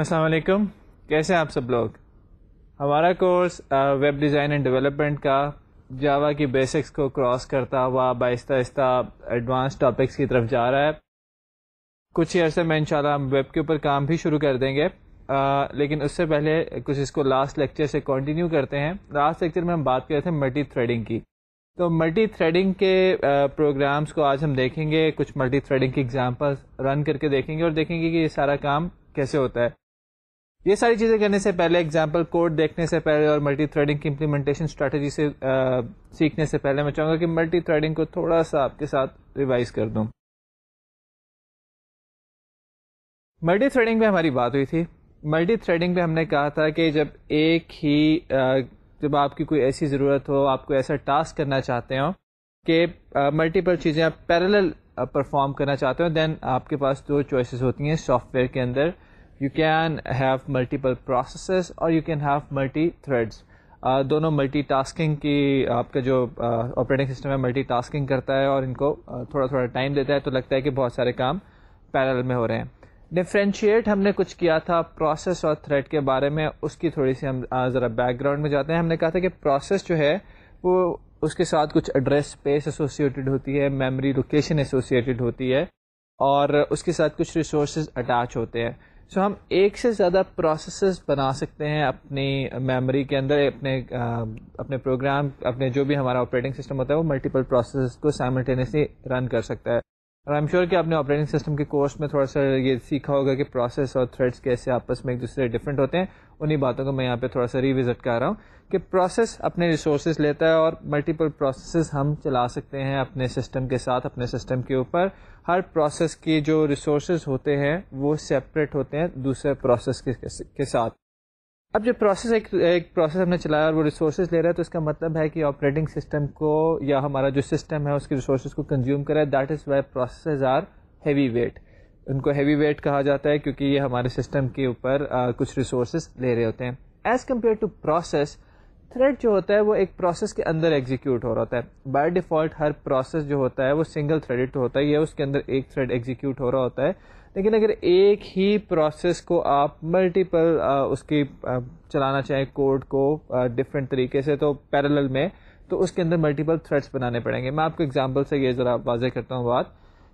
السلام علیکم۔ کیسے ہیں آپ سب لوگ؟ ہمارا course web design and development کا جاوا کی بیسکس کو کراس کرتا ہوا آہستہ آہستہ ایڈوانس ٹاپکس کی طرف جا رہا ہے۔ کچھ ہی عرصے میں انشاءاللہ ہم ویب کے اوپر کام بھی شروع کر دیں گے۔ لیکن اس سے پہلے کچھ اس کو لاسٹ لیکچر سے کنٹینیو کرتے ہیں۔ لاسٹ لیکچر میں ہم بات کر رہے تھے ملٹی تھریڈنگ کی۔ تو ملٹی تھریڈنگ کے پروگرامس کو آج ہم دیکھیں گے۔ کچھ ملٹی تھریڈنگ کی ایگزامپل رن کر کے دیکھیں گے اور دیکھیں گے کہ یہ سارا کام کیسے ہوتا ہے۔ یہ ساری چیزیں کرنے سے پہلے ایگزامپل کوڈ دیکھنے سے پہلے اور ملٹی تھریڈنگ کی امپلیمنٹیشن اسٹریٹجی سے سیکھنے سے پہلے میں چاہوں گا کہ ملٹی تھریڈنگ کو تھوڑا سا آپ کے ساتھ ریوائز کر دوں۔ ملٹی تھریڈنگ پہ ہماری بات ہوئی تھی۔ ملٹی تھریڈنگ پہ ہم نے کہا تھا کہ جب ایک ہی جب آپ کی کوئی ایسی ضرورت ہو، آپ کو ایسا ٹاسک کرنا چاہتے ہو کہ ملٹیپل چیزیں آپ پیرل پرفارم کرنا چاہتے ہو دین آپ کے پاس دو چوائسیز ہوتی ہیں سافٹ ویئر کے اندر you can have multiple processes اور you can have multi threads دونوں ملٹی ٹاسکنگ کی uh, آپ کا جو uh, آپریٹنگ سسٹم ہے ملٹی ٹاسکنگ کرتا ہے اور ان کو uh, تھوڑا تھوڑا ٹائم دیتا ہے تو لگتا ہے کہ بہت سارے کام پیرل میں ہو رہے ہیں. ڈفرینشیٹ ہم نے کچھ کیا تھا پروسیس اور تھریڈ کے بارے میں، اس کی تھوڑی سی ہم ذرا بیک گراؤنڈ میں جاتے ہیں. ہم نے کہا تھا کہ پروسیس جو ہے، وہ اس کے ساتھ کچھ ایڈریس اسپیس ایسوسیٹیڈ ہوتی ہے میموری لوکیشن ایسوسیٹیڈ ہوتی ہے اور اس کے ساتھ کچھ ریسورسز اٹیچ ہوتے ہیں. سو so ہم ایک سے زیادہ پروسیسز بنا سکتے ہیں اپنی میموری کے اندر، اپنے اپنے پروگرام اپنے جو بھی ہمارا آپریٹنگ سسٹم ہوتا ہے، وہ ملٹیپل پروسیسز کو سائملٹینیسلی رن کر سکتا ہے۔ اور ایم شیور کہ آپ نے آپریٹنگ سسٹم کے کورس میں تھوڑا سا یہ سیکھا ہوگا کہ پروسیس اور تھریڈس کیسے آپس میں ایک دوسرے ڈفرینٹ ہوتے ہیں انہیں باتوں کو میں یہاں پہ تھوڑا سا ریوزٹ کر رہا ہوں کہ پروسیس اپنے ریسورسز لیتا ہے اور ملٹیپل پروسیسز ہم چلا سکتے ہیں اپنے سسٹم کے ساتھ، اپنے سسٹم کے اوپر۔ ہر پروسیس کی جو ریسورسز ہوتے ہیں وہ سیپریٹ ہوتے ہیں دوسرے پروسیس کے ساتھ۔ اب جو پروسیس ایک ایک پروسیس ہم نے چلایا اور وہ ریسورسز لے رہا ہے، تو اس کا مطلب ہے کہ آپریٹنگ سسٹم کو یا ہمارا جو سسٹم ہے، اس کے ریسورسز کو کنزیوم کرے۔ That is why processes are heavyweight ان کو ہیوی ویٹ کہا جاتا ہے کیونکہ یہ ہمارے سسٹم کے اوپر کچھ ریسورسز لے رہے ہوتے ہیں۔ As compared to process thread جو ہوتا ہے وہ ایک پروسیس کے اندر ایگزیکیوٹ ہو رہا ہوتا ہے۔ بائی ڈیفالٹ ہر پروسیس جو ہوتا ہے وہ سنگل تھریڈ ہوتا ہے، یا اس کے اندر ایک تھریڈ ایگزیکیوٹ ہو رہا ہوتا ہے۔ لیکن اگر ایک ہی پروسیس کو آپ ملٹیپل اس کی چلانا چاہیں کوڈ کو ڈفرینٹ طریقے سے تو پیرل میں، تو اس کے اندر ملٹیپل تھریڈس بنانے پڑیں گے۔ میں آپ کو اگزامپل سے یہ ذرا واضح کرتا ہوں بات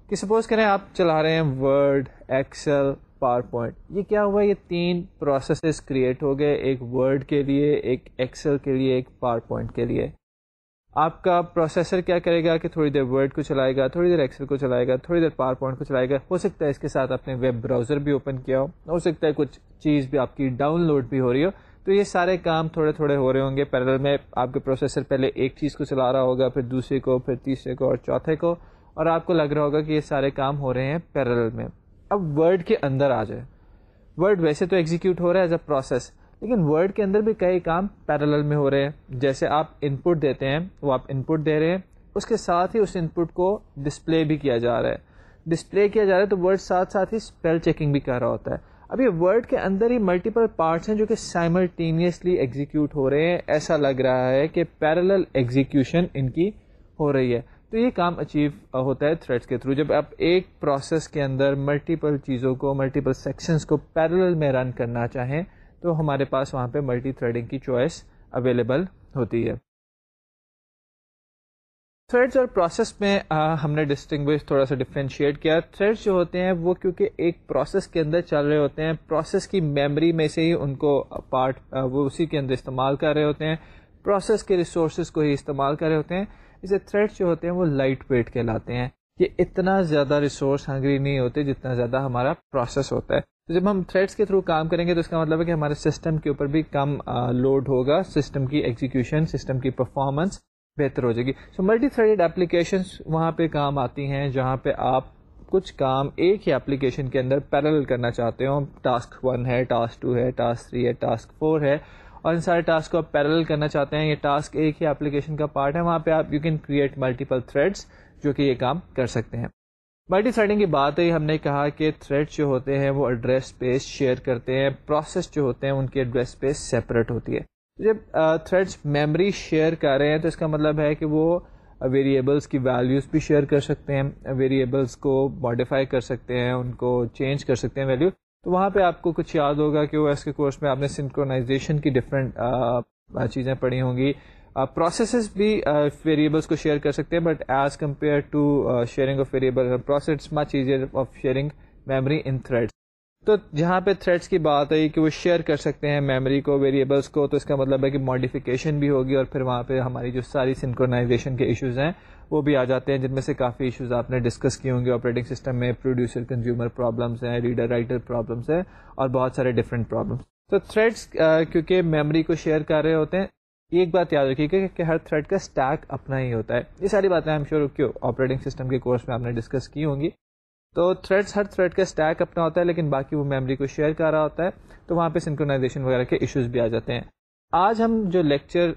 کہ سپوز کریں آپ چلا رہے ہیں ورڈ ایکسل پاور پوائنٹ یہ کیا ہوا؟ یہ تین پروسیسز کریٹ ہو گئے، ایک ورڈ کے لیے، ایک ایکسل کے لیے، ایک پاور پوائنٹ کے لیے۔ آپ کا پروسیسر کیا کرے گا کہ تھوڑی دیر ورڈ کو چلائے گا، تھوڑی دیر ایکسل کو چلائے گا، تھوڑی دیر پاور پوائنٹ کو چلائے گا۔ ہو سکتا ہے اس کے ساتھ اپنے ویب براؤزر بھی اوپن کیا ہو۔ ہو سکتا ہے کچھ چیز بھی آپ کی ڈاؤن لوڈ بھی ہو رہی ہو۔ تو یہ سارے کام تھوڑے تھوڑے ہو رہے ہوں گے۔ پیرل میں آپ کے پروسیسر پہلے ایک چیز کو چلا رہا ہوگا، پھر دوسرے کو، پھر تیسرے کو اور چوتھے کو۔ اور آپ کو لگ رہا ہوگا کہ یہ سارے کام ہو رہے ہیں پیرل میں۔ اب ورڈ کے اندر آ جائے۔ ورڈ ویسے تو ایگزیکیوٹ ہو رہا ہے ایز اے پروسیس لیکن ورڈ کے اندر بھی کئی کام پیرل میں ہو رہے ہیں۔ جیسے آپ ان پٹ دیتے ہیں، وہ آپ ان پٹ دے رہے ہیں۔ اس کے ساتھ ہی اس ان پٹ کو ڈسپلے بھی کیا جا رہا ہے۔ ڈسپلے کیا جا رہا ہے تو ورڈ ساتھ ساتھ ہی اسپیل چیکنگ بھی کر رہا ہوتا ہے۔ اب یہ ورڈ کے اندر ہی ملٹیپل پارٹس ہیں جو کہ سائملٹینیسلی ایگزیکیوٹ ہو رہے ہیں۔ ایسا لگ رہا ہے کہ پیرل ایگزیکیوشن ان کی ہو رہی ہے۔ تو یہ کام اچیو ہوتا ہے تھریڈس کے تھرو جب آپ ایک پروسیس کے اندر ملٹیپل چیزوں کو ملٹیپل سیکشنس کو پیرل میں رن کرنا چاہیں تو ہمارے پاس وہاں پہ ملٹی تھریڈنگ کی چوائس اویلیبل ہوتی ہے۔ تھریڈس اور پروسیس میں ہم نے ڈسٹنگ تھوڑا سا ڈفرینشیٹ کیا۔ تھریڈس جو ہوتے ہیں وہ کیونکہ ایک پروسیس کے اندر چل رہے ہوتے ہیں۔ پروسیس کی میموری میں سے ہی ان کو پارٹ وہ اسی کے اندر استعمال کر رہے ہوتے ہیں۔ پروسیس کے ریسورسز کو ہی استعمال کر رہے ہوتے ہیں۔ اسے تھریڈس جو ہوتے ہیں وہ لائٹ ویٹ کہلاتے ہیں۔ یہ اتنا زیادہ ریسورس ہنگری نہیں ہوتے جتنا زیادہ ہمارا پروسیس ہوتا ہے۔ تو جب ہم تھریڈس کے تھرو کام کریں گے تو اس کا مطلب ہے کہ ہمارے سسٹم کے اوپر بھی کم لوڈ ہوگا۔ سسٹم کی ایگزیکیوشن سسٹم کی پرفارمنس بہتر ہو جائے گی۔ سو ملٹی تھریڈ اپلیکیشنس وہاں پہ کام آتی ہیں جہاں پہ آپ کچھ کام ایک ہی اپلیکیشن کے اندر پیرل کرنا چاہتے ہو ٹاسک ون ہے ٹاسک ٹو ہے ٹاسک تھری ہے ٹاسک فور ہے۔ اور ان سارے ٹاسک کو آپ پیرل کرنا چاہتے ہیں۔ یہ ٹاسک ایک ہی اپلیکیشن کا پارٹ ہے۔ وہاں پہ آپ you can create multiple threads جو کہ یہ کام کر سکتے ہیں۔ ملٹی تھریڈنگ کی بات ہے ہم نے کہا کہ تھریڈ جو ہوتے ہیں وہ ایڈریس اسپیس شیئر کرتے ہیں پروسیس جو ہوتے ہیں ان کی ایڈریس اسپیس سیپریٹ ہوتی ہے۔ جب تھریڈس میموری شیئر کر رہے ہیں تو اس کا مطلب ہے کہ وہ ویریبلس کی ویلیوز بھی شیئر کر سکتے ہیں ویریبلس کو ماڈیفائی کر سکتے ہیں، ان کو چینج کر سکتے ہیں ویلیو تو وہاں پہ آپ کو کچھ یاد ہوگا کہ او ایس کے کورس میں آپ نے سنکرونائزیشن کی ڈفرینٹ چیزیں پڑھی ہوں گی۔ Uh, پروسیسز بھی uh, ویریبلس کو شیئر کر سکتے ہیں but as compared to sharing of variable process much easier of sharing memory in thread تو جہاں پہ تھریڈس کی بات آئی کہ وہ شیئر کر سکتے ہیں میموری کو ویریبلس کو، تو اس کا مطلب ہے کہ ماڈیفیکیشن بھی ہوگی اور پھر وہاں پہ ہماری جو ساری سنکرونائزیشن کے ایشوز ہیں، وہ بھی آ جاتے ہیں، جن میں سے کافی ایشوز آپ نے ڈسکس کیے ہوں گے. آپریٹنگ سسٹم میں پروڈیوسر کنزیومر پرابلمس ہیں ریڈر رائٹر پرابلمس ہیں اور بہت سارے ڈفرینٹ پرابلمس تو تھریڈس uh, کیونکہ میموری کو شیئر کر رہے ہوتے ہیں ایک بات یاد رکھیے گا کہ ہر تھریڈ کا اسٹیک اپنا ہی ہوتا ہے۔ یہ ساری باتیں ہم شیور کیوں آپریٹنگ سسٹم کے کورس میں آپ نے ڈسکس کی ہوں گی۔ تو تھریڈس ہر تھریڈ کا اسٹیک اپنا ہوتا ہے، لیکن باقی وہ میموری کو شیئر کر رہا ہوتا ہے۔ تو وہاں پہ سنکرونائزیشن وغیرہ کے ایشوز بھی آ جاتے ہیں۔ آج ہم جو لیکچر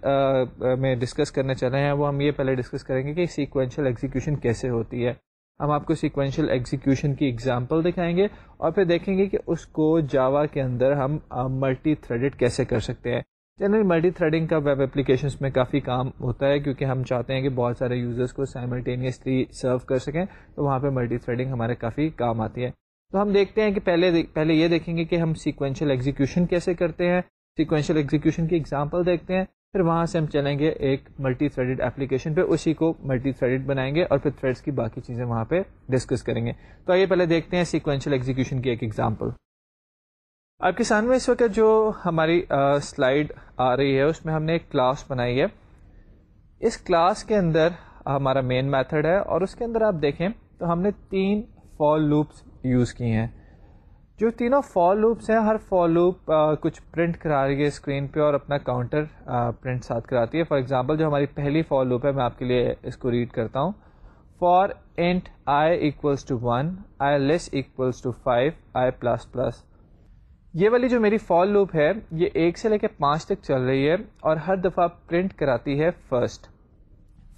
میں ڈسکس کرنے چل رہے ہیں، وہ ہم یہ پہلے ڈسکس کریں گے کہ سیکوینشل ایگزیکیوشن کیسے ہوتی ہے۔ ہم آپ کو سیکوینشل ایگزیکیوشن کی ایگزامپل دکھائیں گے اور پھر دیکھیں گے کہ اس کو جاوا کے اندر ہم ملٹی تھریڈڈ کیسے کر سکتے ہیں۔ جنرلی ملٹی تھریڈنگ کا ویب اپلیکیشنس میں کافی کام ہوتا ہے کیونکہ ہم چاہتے ہیں کہ بہت سارے یوزرس کو سائملٹینیسلی سرو کر سکیں، تو وہاں پہ ملٹی تھریڈنگ ہمارے کافی کام آتی ہے۔ تو ہم دیکھتے ہیں کہ پہلے پہلے یہ دیکھیں گے کہ ہم سیکوینشل ایگزیکیوشن کیسے کرتے ہیں۔ سیکوینشل ایگزیکیوشن کی ایگزامپل دیکھتے ہیں، پھر وہاں سے ہم چلیں گے ایک ملٹی تھریڈڈ اپلیکیشن پہ، اسی کو ملٹی تھریڈ بنائیں گے اور پھر تھریڈس کی باقی چیزیں وہاں پہ ڈسکس کریں گے۔ تو آئیے پہلے دیکھتے ہیں سیکوینشل ایگزیکیوشن کی ایک ایگزامپل آپ کے سامنے اس وقت جو ہماری سلائڈ آ رہی ہے، اس میں ہم نے ایک کلاس بنائی ہے۔ اس کلاس کے اندر ہمارا مین میتھڈ ہے اور اس کے اندر آپ دیکھیں تو ہم نے تین فال لوپس یوز کی ہیں۔ جو تینوں فال لوپس ہیں، ہر فال لوپ کچھ پرنٹ کرا رہی ہے اسکرین پہ اور اپنا کاؤنٹر پرنٹ ساتھ کراتی ہے۔ فار ایگزامپل جو ہماری پہلی فال لوپ ہے، میں آپ کے لیے اس کو ریڈ کرتا ہوں۔ For int I equals to one I less equals to five I plus plus یہ والی جو میری فال لوپ ہے، یہ ایک سے لے کے پانچ تک چل رہی ہے اور ہر دفعہ پرنٹ کراتی ہے فرسٹ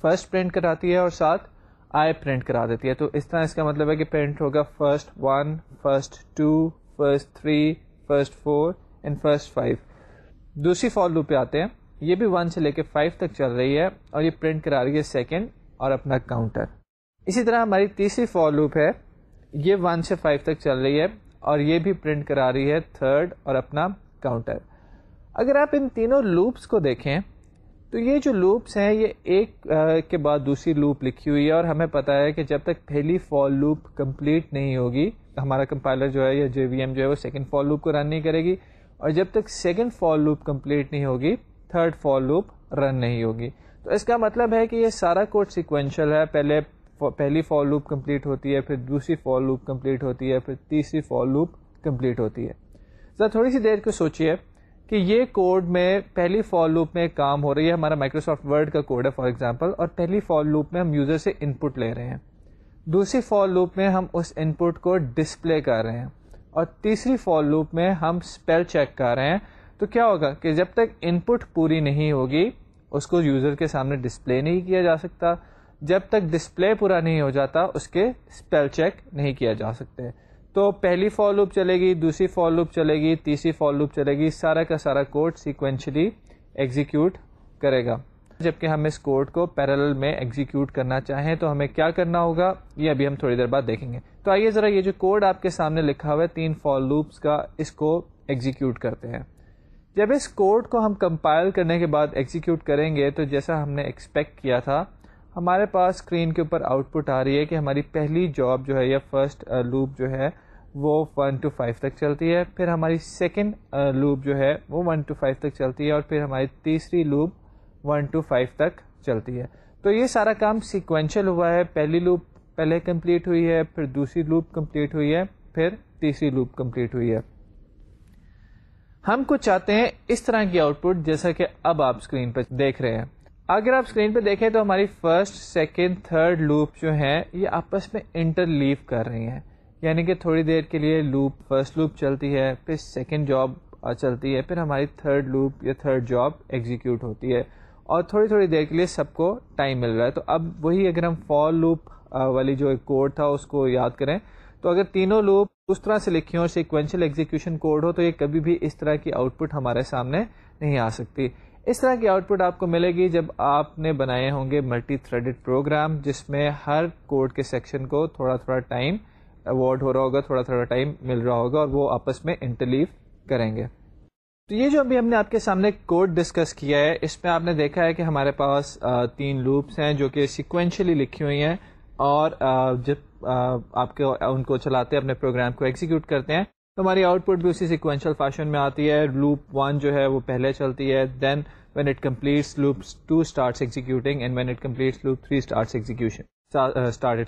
فرسٹ پرنٹ کراتی ہے اور ساتھ آئی پرنٹ کرا دیتی ہے۔ تو اس طرح اس کا مطلب ہے کہ پرنٹ ہوگا first one first two first three first four and first five دوسری فال لوپ پہ آتے ہیں۔ یہ بھی ون سے لے کے فائیو تک چل رہی ہے اور یہ پرنٹ کرا رہی ہے سیکنڈ اور اپنا کاؤنٹر اسی طرح ہماری تیسری فال لوپ ہے۔ یہ ون سے فائیو تک چل رہی ہے۔ اور یہ بھی پرنٹ کرا رہی ہے تھرڈ اور اپنا کاؤنٹر اگر آپ ان تینوں لوپس کو دیکھیں، تو یہ جو لوپس ہیں، یہ ایک کے بعد دوسری لوپ لکھی ہوئی ہے اور ہمیں پتا ہے کہ جب تک پہلی فال لوپ کمپلیٹ نہیں ہوگی، ہمارا کمپائلر جو ہے یا جے وی ایم جو ہے، وہ سیکنڈ فال لوپ کو رن نہیں کرے گی اور جب تک سیکنڈ فال لوپ کمپلیٹ نہیں ہوگی تھرڈ فال لوپ رن نہیں ہوگی۔ تو اس کا مطلب ہے کہ یہ سارا کوڈ سیکوینشل ہے۔ پہلے پہلی فال لوپ کمپلیٹ ہوتی ہے، پھر دوسری فال لوپ کمپلیٹ ہوتی ہے، پھر تیسری فال لوپ کمپلیٹ ہوتی ہے۔ ذرا تھوڑی سی دیر کو سوچیے کہ یہ کوڈ میں پہلی فال لوپ میں کام ہو رہی ہے، ہمارا مائکروسافٹ ورڈ کا کوڈ ہے فار ایگزامپل اور پہلی فال لوپ میں ہم یوزر سے ان پٹ لے رہے ہیں۔ دوسری فال لوپ میں ہم اس ان پٹ کو ڈسپلے کر رہے ہیں۔ اور تیسری فال لوپ میں ہم اسپیل چیک کر رہے ہیں۔ تو کیا ہوگا کہ جب تک ان پٹ پوری نہیں ہوگی، اس کو یوزر کے سامنے ڈسپلے نہیں کیا جا سکتا۔ جب تک ڈسپلے پورا نہیں ہو جاتا، اس کے اسپیل چیک نہیں کیا جا سکتے۔ تو پہلی فال لوپ چلے گی، دوسری فال لوپ چلے گی، تیسری فال لوپ چلے گی، سارا کا سارا کوڈ سیکوینشلی ایگزیکیوٹ کرے گا۔ جبکہ ہم اس کوڈ کو پیرل میں ایگزیکیوٹ کرنا چاہیں تو ہمیں کیا کرنا ہوگا؟ یہ ابھی ہم تھوڑی دیر بعد دیکھیں گے۔ تو آئیے ذرا یہ جو کوڈ آپ کے سامنے لکھا ہوا ہے، تین فال لوپس کا اس کو ایگزیکیوٹ کرتے ہیں۔ جب اس کوڈ کو ہم کمپائل کرنے کے بعد ایگزیکیوٹ کریں گے تو جیسا ہم نے ایکسپیکٹ کیا تھا ہمارے پاس اسکرین کے اوپر آؤٹ پٹ آ رہی ہے کہ ہماری پہلی جاب جو ہے یا فرسٹ لوپ uh, جو ہے وہ ون ٹو فائیو تک چلتی ہے، پھر ہماری سیکنڈ لوپ uh, جو ہے وہ ون ٹو فائیو تک چلتی ہے اور پھر ہماری تیسری لوپ ون ٹو فائیو تک چلتی ہے۔ تو یہ سارا کام سیکوینشل ہوا ہے، پہلی لوپ پہلے کمپلیٹ ہوئی ہے، پھر دوسری لوپ کمپلیٹ ہوئی ہے، پھر تیسری لوپ کمپلیٹ ہوئی ہے۔ ہم کچھ چاہتے ہیں اس طرح کی آؤٹ پٹ جیسا کہ اب آپ اسکرین پہ دیکھ رہے ہیں۔ اگر آپ اسکرین پہ دیکھیں تو ہماری فرسٹ سیکنڈ تھرڈ لوپ جو ہیں، یہ آپس میں انٹر لیو کر رہی ہیں۔ یعنی کہ تھوڑی دیر کے لیے لوپ فرسٹ لوپ چلتی ہے، پھر سیکنڈ جاب چلتی ہے، پھر ہماری تھرڈ لوپ یا تھرڈ جاب ایگزیکیوٹ ہوتی ہے۔ اور تھوڑی تھوڑی دیر کے لیے سب کو ٹائم مل رہا ہے۔ تو اب وہی اگر ہم فال لوپ والی جو کوڈ تھا، اس کو یاد کریں۔ تو اگر تینوں لوپ اس طرح سے لکھی ہوں سیکوینشل ایگزیکیوشن کوڈ ہو، تو یہ کبھی بھی اس طرح کی آؤٹ پٹ ہمارے سامنے نہیں آ سکتی۔ اس طرح کی آؤٹ پٹ آپ کو ملے گی جب آپ نے بنائے ہوں گے ملٹی تھریڈڈ پروگرام جس میں ہر کوڈ کے سیکشن کو تھوڑا تھوڑا ٹائم اوارڈ ہو رہا ہوگا، تھوڑا تھوڑا ٹائم مل رہا ہوگا اور وہ آپس میں انٹرلیو کریں گے۔ تو یہ جو ابھی ہم نے آپ کے سامنے کوڈ ڈسکس کیا ہے، اس میں آپ نے دیکھا ہے کہ ہمارے پاس تین لوپس ہیں جو کہ سیکوینشلی لکھی ہوئی ہیں اور جب آپ کے، ان کو چلاتے اپنے پروگرام کو ایگزیکیوٹ کرتے ہیں تو ہماری آؤٹ پٹ بھی اسی سیکوینشل فیشن میں آتی ہے۔ لوپ ون جو ہے وہ پہلے چلتی ہے then when it completes loop two start executing and when it completes loop three start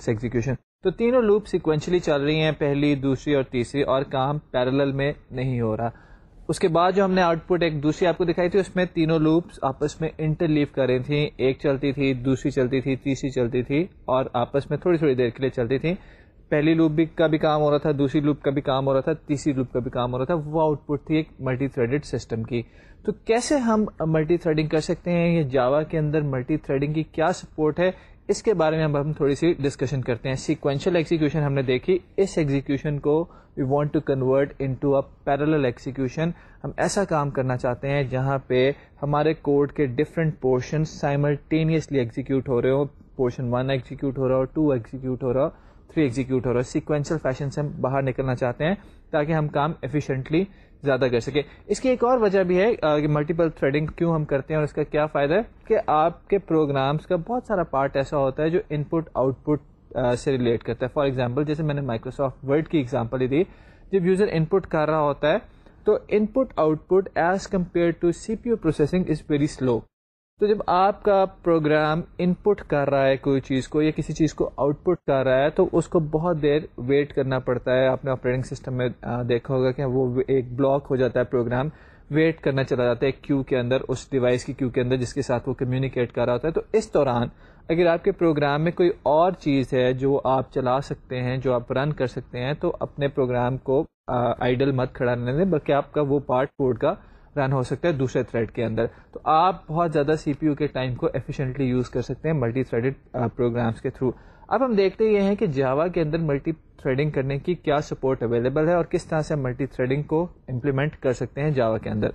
execution تو تینوں لوپ سیکوینشلی چل رہی ہیں، پہلی، دوسری اور تیسری، اور کام پیرل میں نہیں ہو رہا۔ اس کے بعد جو ہم نے آؤٹ پٹ ایک دوسری آپ کو دکھائی تھی، اس میں تینوں لوپس آپس میں انٹر لیو کر رہی تھیں۔ ایک چلتی تھی، دوسری چلتی تھی، تیسری چلتی تھی اور آپس میں تھوڑی تھوڑی دیر کے لیے چلتی تھی پہلی لوپ بھی کا بھی کام ہو رہا تھا، دوسری لوپ کا بھی کام ہو رہا تھا، تیسری لوپ کا بھی کام ہو رہا تھا، وہ آؤٹ پٹ تھی ایک ملٹی تھریڈڈ سسٹم کی۔ تو کیسے ہم ملٹی تھریڈنگ کر سکتے ہیں؟ یہ جاوا کے اندر ملٹی تھریڈنگ کی کیا سپورٹ ہے؟ اس کے بارے میں ہم تھوڑی سی ڈسکشن کرتے ہیں۔ سیکوینشل ایگزیکیوشن ہم نے دیکھی۔ اس ایگزیکیوشن کو we want to convert into parallel execution ہم ایسا کام کرنا چاہتے ہیں جہاں پہ ہمارے کوڈ کے ڈفرینٹ پورشن سائملٹینیسلی ایگزیکیوٹ ہو رہے ہو پورشن ون ایگزیکیوٹ ہو رہا ہو ٹو ایگزیکیوٹ ہو رہا ہو۔ تھری ایگزیکیوٹ ہو رہا ہے۔ سیکوینشل فیشن سے ہم باہر نکلنا چاہتے ہیں تاکہ ہم کام ایفیشینٹلی زیادہ کر سکے اس کی ایک اور وجہ بھی ہے کہ ملٹیپل تھریڈنگ کیوں ہم کرتے ہیں اور اس کا کیا فائدہ ہے؟ کہ آپ کے پروگرامس کا بہت سارا پارٹ ایسا ہوتا ہے جو ان پٹ آؤٹ پٹ سے ریلیٹ کرتا ہے۔ فار ایگزامپل جیسے میں نے مائکروسافٹ ورڈ کی ایگزامپل ہی دی جب یوزر ان پٹ کر رہا ہوتا ہے تو input output as compare to C P U processing is very slow تو جب آپ کا پروگرام ان پٹ کر رہا ہے کوئی چیز کو یا کسی چیز کو آؤٹ پٹ کر رہا ہے، تو اس کو بہت دیر ویٹ کرنا پڑتا ہے۔ اپنے آپریٹنگ سسٹم میں دیکھا ہوگا کہ وہ ایک بلاک ہو جاتا ہے پروگرام ویٹ کرنا چلا جاتا ہے کیو کے اندر، اس ڈیوائس کی کیو کے اندر جس کے ساتھ وہ کمیونیکیٹ کر رہا ہوتا ہے۔ تو اس دوران اگر آپ کے پروگرام میں کوئی اور چیز ہے جو آپ چلا سکتے ہیں، جو آپ رن کر سکتے ہیں، تو اپنے پروگرام کو آئیڈل مت کھڑا رہنے دیں، بلکہ آپ کا وہ پارٹ کوڈ کا رن ہو سکتا ہے دوسرے تھریڈ کے اندر۔ تو آپ بہت زیادہ سی پی یو کے ٹائم کو ایفیشینٹلی یوز کر سکتے ہیں ملٹی تھریڈڈ پروگرامس کے تھرو اب ہم دیکھتے یہ ہیں کہ جاوا کے اندر ملٹی تھریڈنگ کرنے کی کیا سپورٹ اویلیبل ہے اور کس طرح سے ملٹی تھریڈنگ کو امپلیمنٹ کر سکتے ہیں جاوا کے اندر۔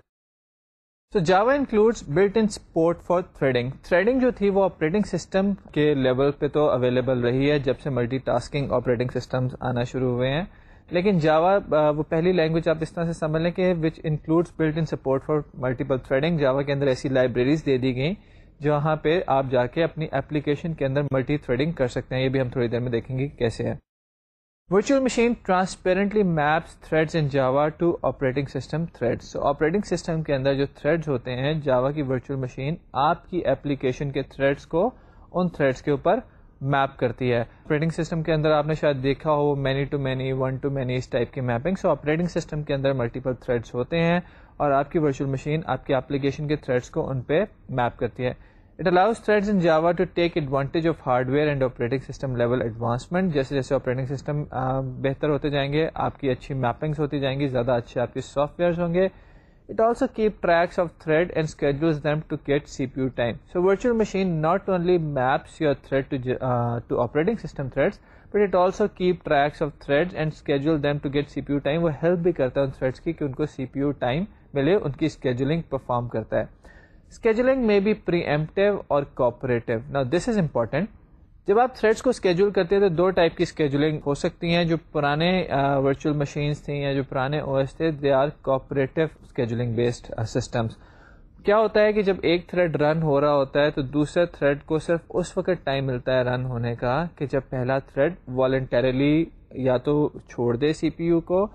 تو Java includes built in support for threading threading جو تھی وہ آپریٹنگ سسٹم کے لیول پہ تو اویلیبل رہی ہے جب سے ملٹی ٹاسکنگ آپریٹنگ سسٹمز آنا شروع ہوئے ہیں۔ لیکن جاوا وہ پہلی لینگویج آپ اس طرح سے سمجھ لیں کہ which includes built in support for multiple threading Java کے اندر ایسی لائبریریز دے دی گئیں جہاں پہ آپ جا کے اپنی اپلیکیشن کے اندر ملٹی تھریڈنگ کر سکتے ہیں۔ یہ بھی ہم تھوڑی دیر میں دیکھیں گے کیسے ہے۔ Virtual machine transparently maps threads in Java to operating system thread operating system کے اندر جو تھریڈز ہوتے ہیں جاوا کی ورچوئل مشین آپ کی اپلیکیشن کے تھریڈس کو ان تھریڈس کے اوپر میپ کرتی ہے۔ آپریٹنگ سسٹم کے اندر آپ نے شاید دیکھا ہو many to many one to many us type کی میپنگ سو آپریٹنگ سسٹم کے اندر ملٹیپل تھریڈس ہوتے ہیں اور آپ کی ورچوئل مشین آپ کی اپلیکیشن کے تھریڈس کو ان پہ میپ کرتی ہے۔ It allows threads in Java to take advantage of hardware and operating system level advancement جیسے جیسے آپریٹنگ سسٹم بہتر ہوتے جائیں گے، آپ کی اچھی میپنگس ہوتی جائیں گی، زیادہ اچھے آپ کے سافٹ ویئرس ہوں گے۔ It also keep tracks of thread and schedules them to get CPU time. So virtual machine not only maps your thread to, uh, to operating system threads, but it also keep tracks of threads and schedule them to get CPU time. وہ help بھی کرتا ہے ان threads کی کہ ان کو CPU time ملے ان کی scheduling perform کرتا ہے. Scheduling may be preemptive or cooperative. Now this is important. جب آپ تھریڈس کو اسکیجول کرتے ہیں تو دو ٹائپ کی اسکیجولنگ ہو سکتی ہیں، جو پرانے ورچوئل مشینس تھیں یا جو پرانے او ایس تھے they are cooperative scheduling based systems کیا ہوتا ہے کہ جب ایک تھریڈ رن ہو رہا ہوتا ہے تو دوسرے تھریڈ کو صرف اس وقت ٹائم ملتا ہے رن ہونے کا کہ جب پہلا تھریڈ والنٹریلی یا تو چھوڑ دے سی پی یو کو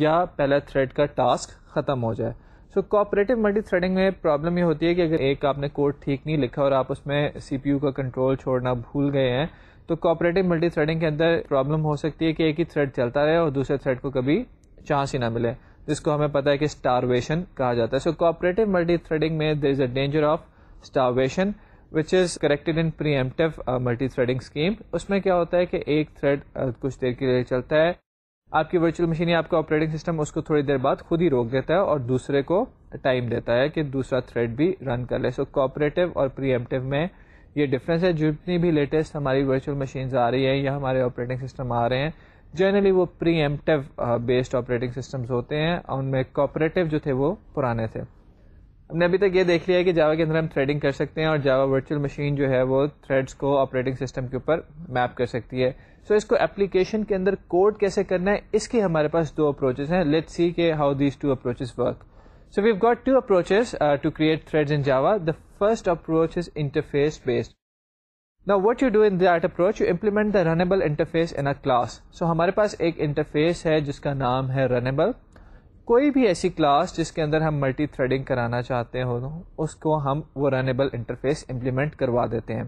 یا پہلا تھریڈ کا ٹاسک ختم ہو جائے۔ سو کوپریٹو ملٹی تھریڈنگ میں پرابلم یہ ہوتی ہے کہ اگر ایک آپ نے کوڈ ٹھیک نہیں لکھا اور آپ اس میں سی پی یو کا کنٹرول چھوڑنا بھول گئے ہیں، تو کوپریٹو ملٹی تھریڈنگ کے اندر پرابلم ہو سکتی ہے کہ ایک ہی تھریڈ چلتا رہے اور دوسرے تھریڈ کو کبھی چانس ہی نہ ملے۔ جس کو ہمیں پتا ہے کہ اسٹارویشن کہا جاتا ہے۔ سو کوپریٹو ملٹی تھریڈنگ میں there is a danger of starvation which is corrected in preemptive multithreading scheme اس میں کیا ہوتا ہے کہ ایک تھریڈ uh, کچھ دیر کے لیے چلتا ہے۔ آپ کی ورچوئل مشین یا آپ کا آپریٹنگ سسٹم اس کو تھوڑی دیر بعد خود ہی روک دیتا ہے اور دوسرے کو ٹائم دیتا ہے کہ دوسرا تھریڈ بھی رن کر لے۔ سو کوپریٹو اور پری ایمٹیو میں یہ ڈفرینس ہے۔ جتنی بھی لیٹسٹ ہماری ورچوئل مشینز آ رہی ہیں یا ہمارے آپریٹنگ سسٹم آ رہے ہیں جنرلی وہ preemptive based operating systems ہوتے ہیں۔ اور ان میں کوپریٹو جو تھے وہ پرانے تھے۔ ہم نے ابھی تک یہ دیکھ لیا ہے کہ جاوا کے اندر ہم تھریڈنگ کر سکتے ہیں اور جاوا ورچوئل مشین جو ہے وہ تھریڈس کو آپریٹنگ سسٹم کے اوپر میپ کر سکتی ہے۔ سو اس کو اپلیکیشن کے اندر کوڈ کیسے کرنا ہے؟ اس کی ہمارے پاس دو اپروچز ہیں. لیٹ سی کے how these two approaches work so we've got two approaches to create thread in Java the first approach is interface based نا what you do in that approach you implement the runnable interface in class so ہمارے پاس ایک interface ہے جس کا نام ہے runnable کوئی بھی ایسی کلاس جس کے اندر ہم ملٹی تھریڈنگ کرانا چاہتے ہو اس کو ہم وہ رنیبل انٹرفیس امپلیمنٹ کروا دیتے ہیں.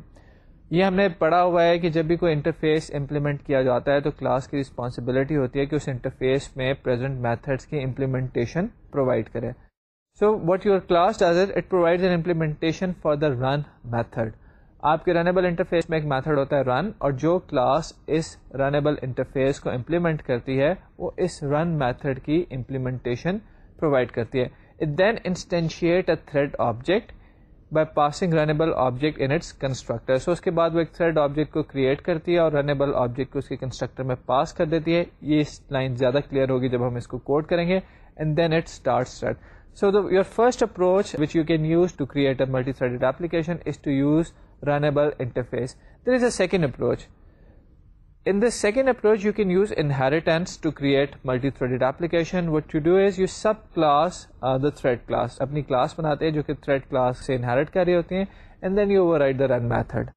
یہ ہم نے پڑھا ہوا ہے کہ جب بھی کوئی انٹرفیس امپلیمنٹ کیا جاتا ہے تو کلاس کی رسپانسبلٹی ہوتی ہے کہ اس انٹرفیس میں پریزنٹ میتھڈس کی امپلیمنٹیشن پرووائڈ کرے۔ So what your class does it it an implementation for the run method آپ کے رنیبل انٹرفیس میں ایک میتھڈ ہوتا ہے رن اور جو کلاس اس رنیبل انٹرفیس کو امپلیمنٹ کرتی ہے وہ اس رن میتھڈ کی امپلیمنٹیشن پرووائڈ کرتی ہے۔ It then instantiate a thread object by passing runnable object in its constructor so اس کے بعد وہ ایک تھریڈ آبجیکٹ کو کریٹ کرتی ہے اور رنیبل آبجیکٹ کو اس کے کنسٹرکٹر میں پاس کر دیتی ہے. یہ لائن زیادہ کلیئر ہوگی جب ہم اس کو کوڈ کریں گے and then it start so your first approach which you can use to create a multithread application is to use runnable interface there is a second approach In this second approach, you can use inheritance to create multi-threaded application. What you do is you subclass uh, the thread class. اپنی class بناتے ہیں جو کہ thread class سے inherit کر رہی ہوتی ہیں and then you override the run method.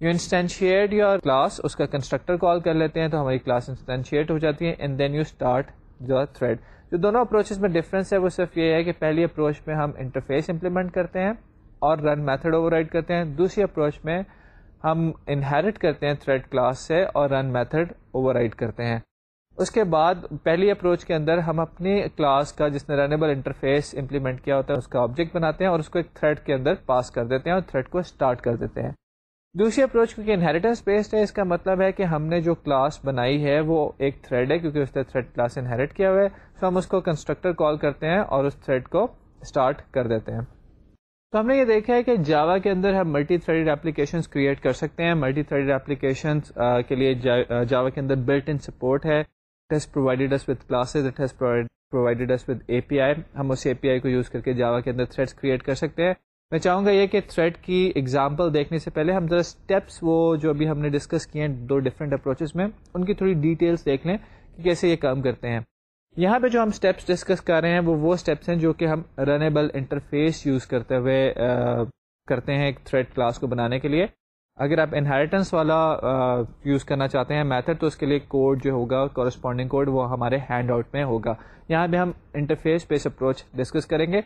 You instantiate your class, اس کا constructor call کر لیتے ہیں تو ہماری class instantiate ہو جاتی ہے and then you start the thread. جو دونوں اپروچز میں ڈفرینس ہے وہ صرف یہ ہے کہ پہلی اپروچ میں ہم انٹرفیس امپلیمنٹ کرتے ہیں اور رن میتھڈ اوور رائڈ کرتے ہیں دوسری اپروچ میں ہم انہیرٹ کرتے ہیں تھریڈ کلاس سے اور رن میتھڈ اوور رائڈ کرتے ہیں۔ اس کے بعد پہلی اپروچ کے اندر ہم اپنی کلاس کا جس نے رنیبل انٹرفیس امپلیمنٹ کیا ہوتا ہے، اس کا آبجیکٹ بناتے ہیں اور اس کو ایک تھریڈ کے اندر پاس کر دیتے ہیں اور تھریڈ کو اسٹارٹ کر دیتے ہیں۔ دوسری اپروچ کیونکہ انہیریٹنس بیسڈ ہے، اس کا مطلب ہے کہ ہم نے جو کلاس بنائی ہے وہ ایک تھریڈ ہے کیونکہ اس نے تھریڈ کلاس انہیریٹ کیا ہوا ہے۔ تو ہم اس کو کنسٹرکٹر کال کرتے ہیں اور اس تھریڈ کو اسٹارٹ کر دیتے ہیں۔ تو ہم نے یہ دیکھا ہے کہ جاوا کے اندر ہم ملٹی تھریڈ اپلیکیشن کریٹ کر سکتے ہیں۔ ملٹی تھریڈ اپلیکیشن کے لیے جاوا کے اندر بلٹ ان سپورٹ ہے اے پی آئی ہم اس اے پی آئی کو یوز کر کے جاوا کے اندر تھریڈس کریٹ کر سکتے ہیں۔ میں چاہوں گا یہ کہ تھریڈ کی ایگزامپل دیکھنے سے پہلے ہم ذرا اسٹیپس وہ جو ابھی ہم نے ڈسکس کیے ہیں دو ڈفرینٹ اپروچز میں، ان کی تھوڑی ڈیٹیلس دیکھ لیں کہ کیسے یہ کام کرتے ہیں۔ یہاں پہ جو ہم اسٹیپس ڈسکس کر رہے ہیں، وہ وہ اسٹیپس ہیں جو کہ ہم رنیبل انٹرفیس یوز کرتے ہوئے کرتے ہیں ایک تھریڈ کلاس کو بنانے کے لیے۔ اگر آپ انہیریٹنس والا یوز کرنا چاہتے ہیں میتھڈ تو اس کے لیے کوڈ جو ہوگا کورسپونڈنگ کوڈ وہ ہمارے ہینڈ آؤٹ میں ہوگا۔ یہاں پہ ہم انٹرفیس بیس اپروچ ڈسکس کریں گے۔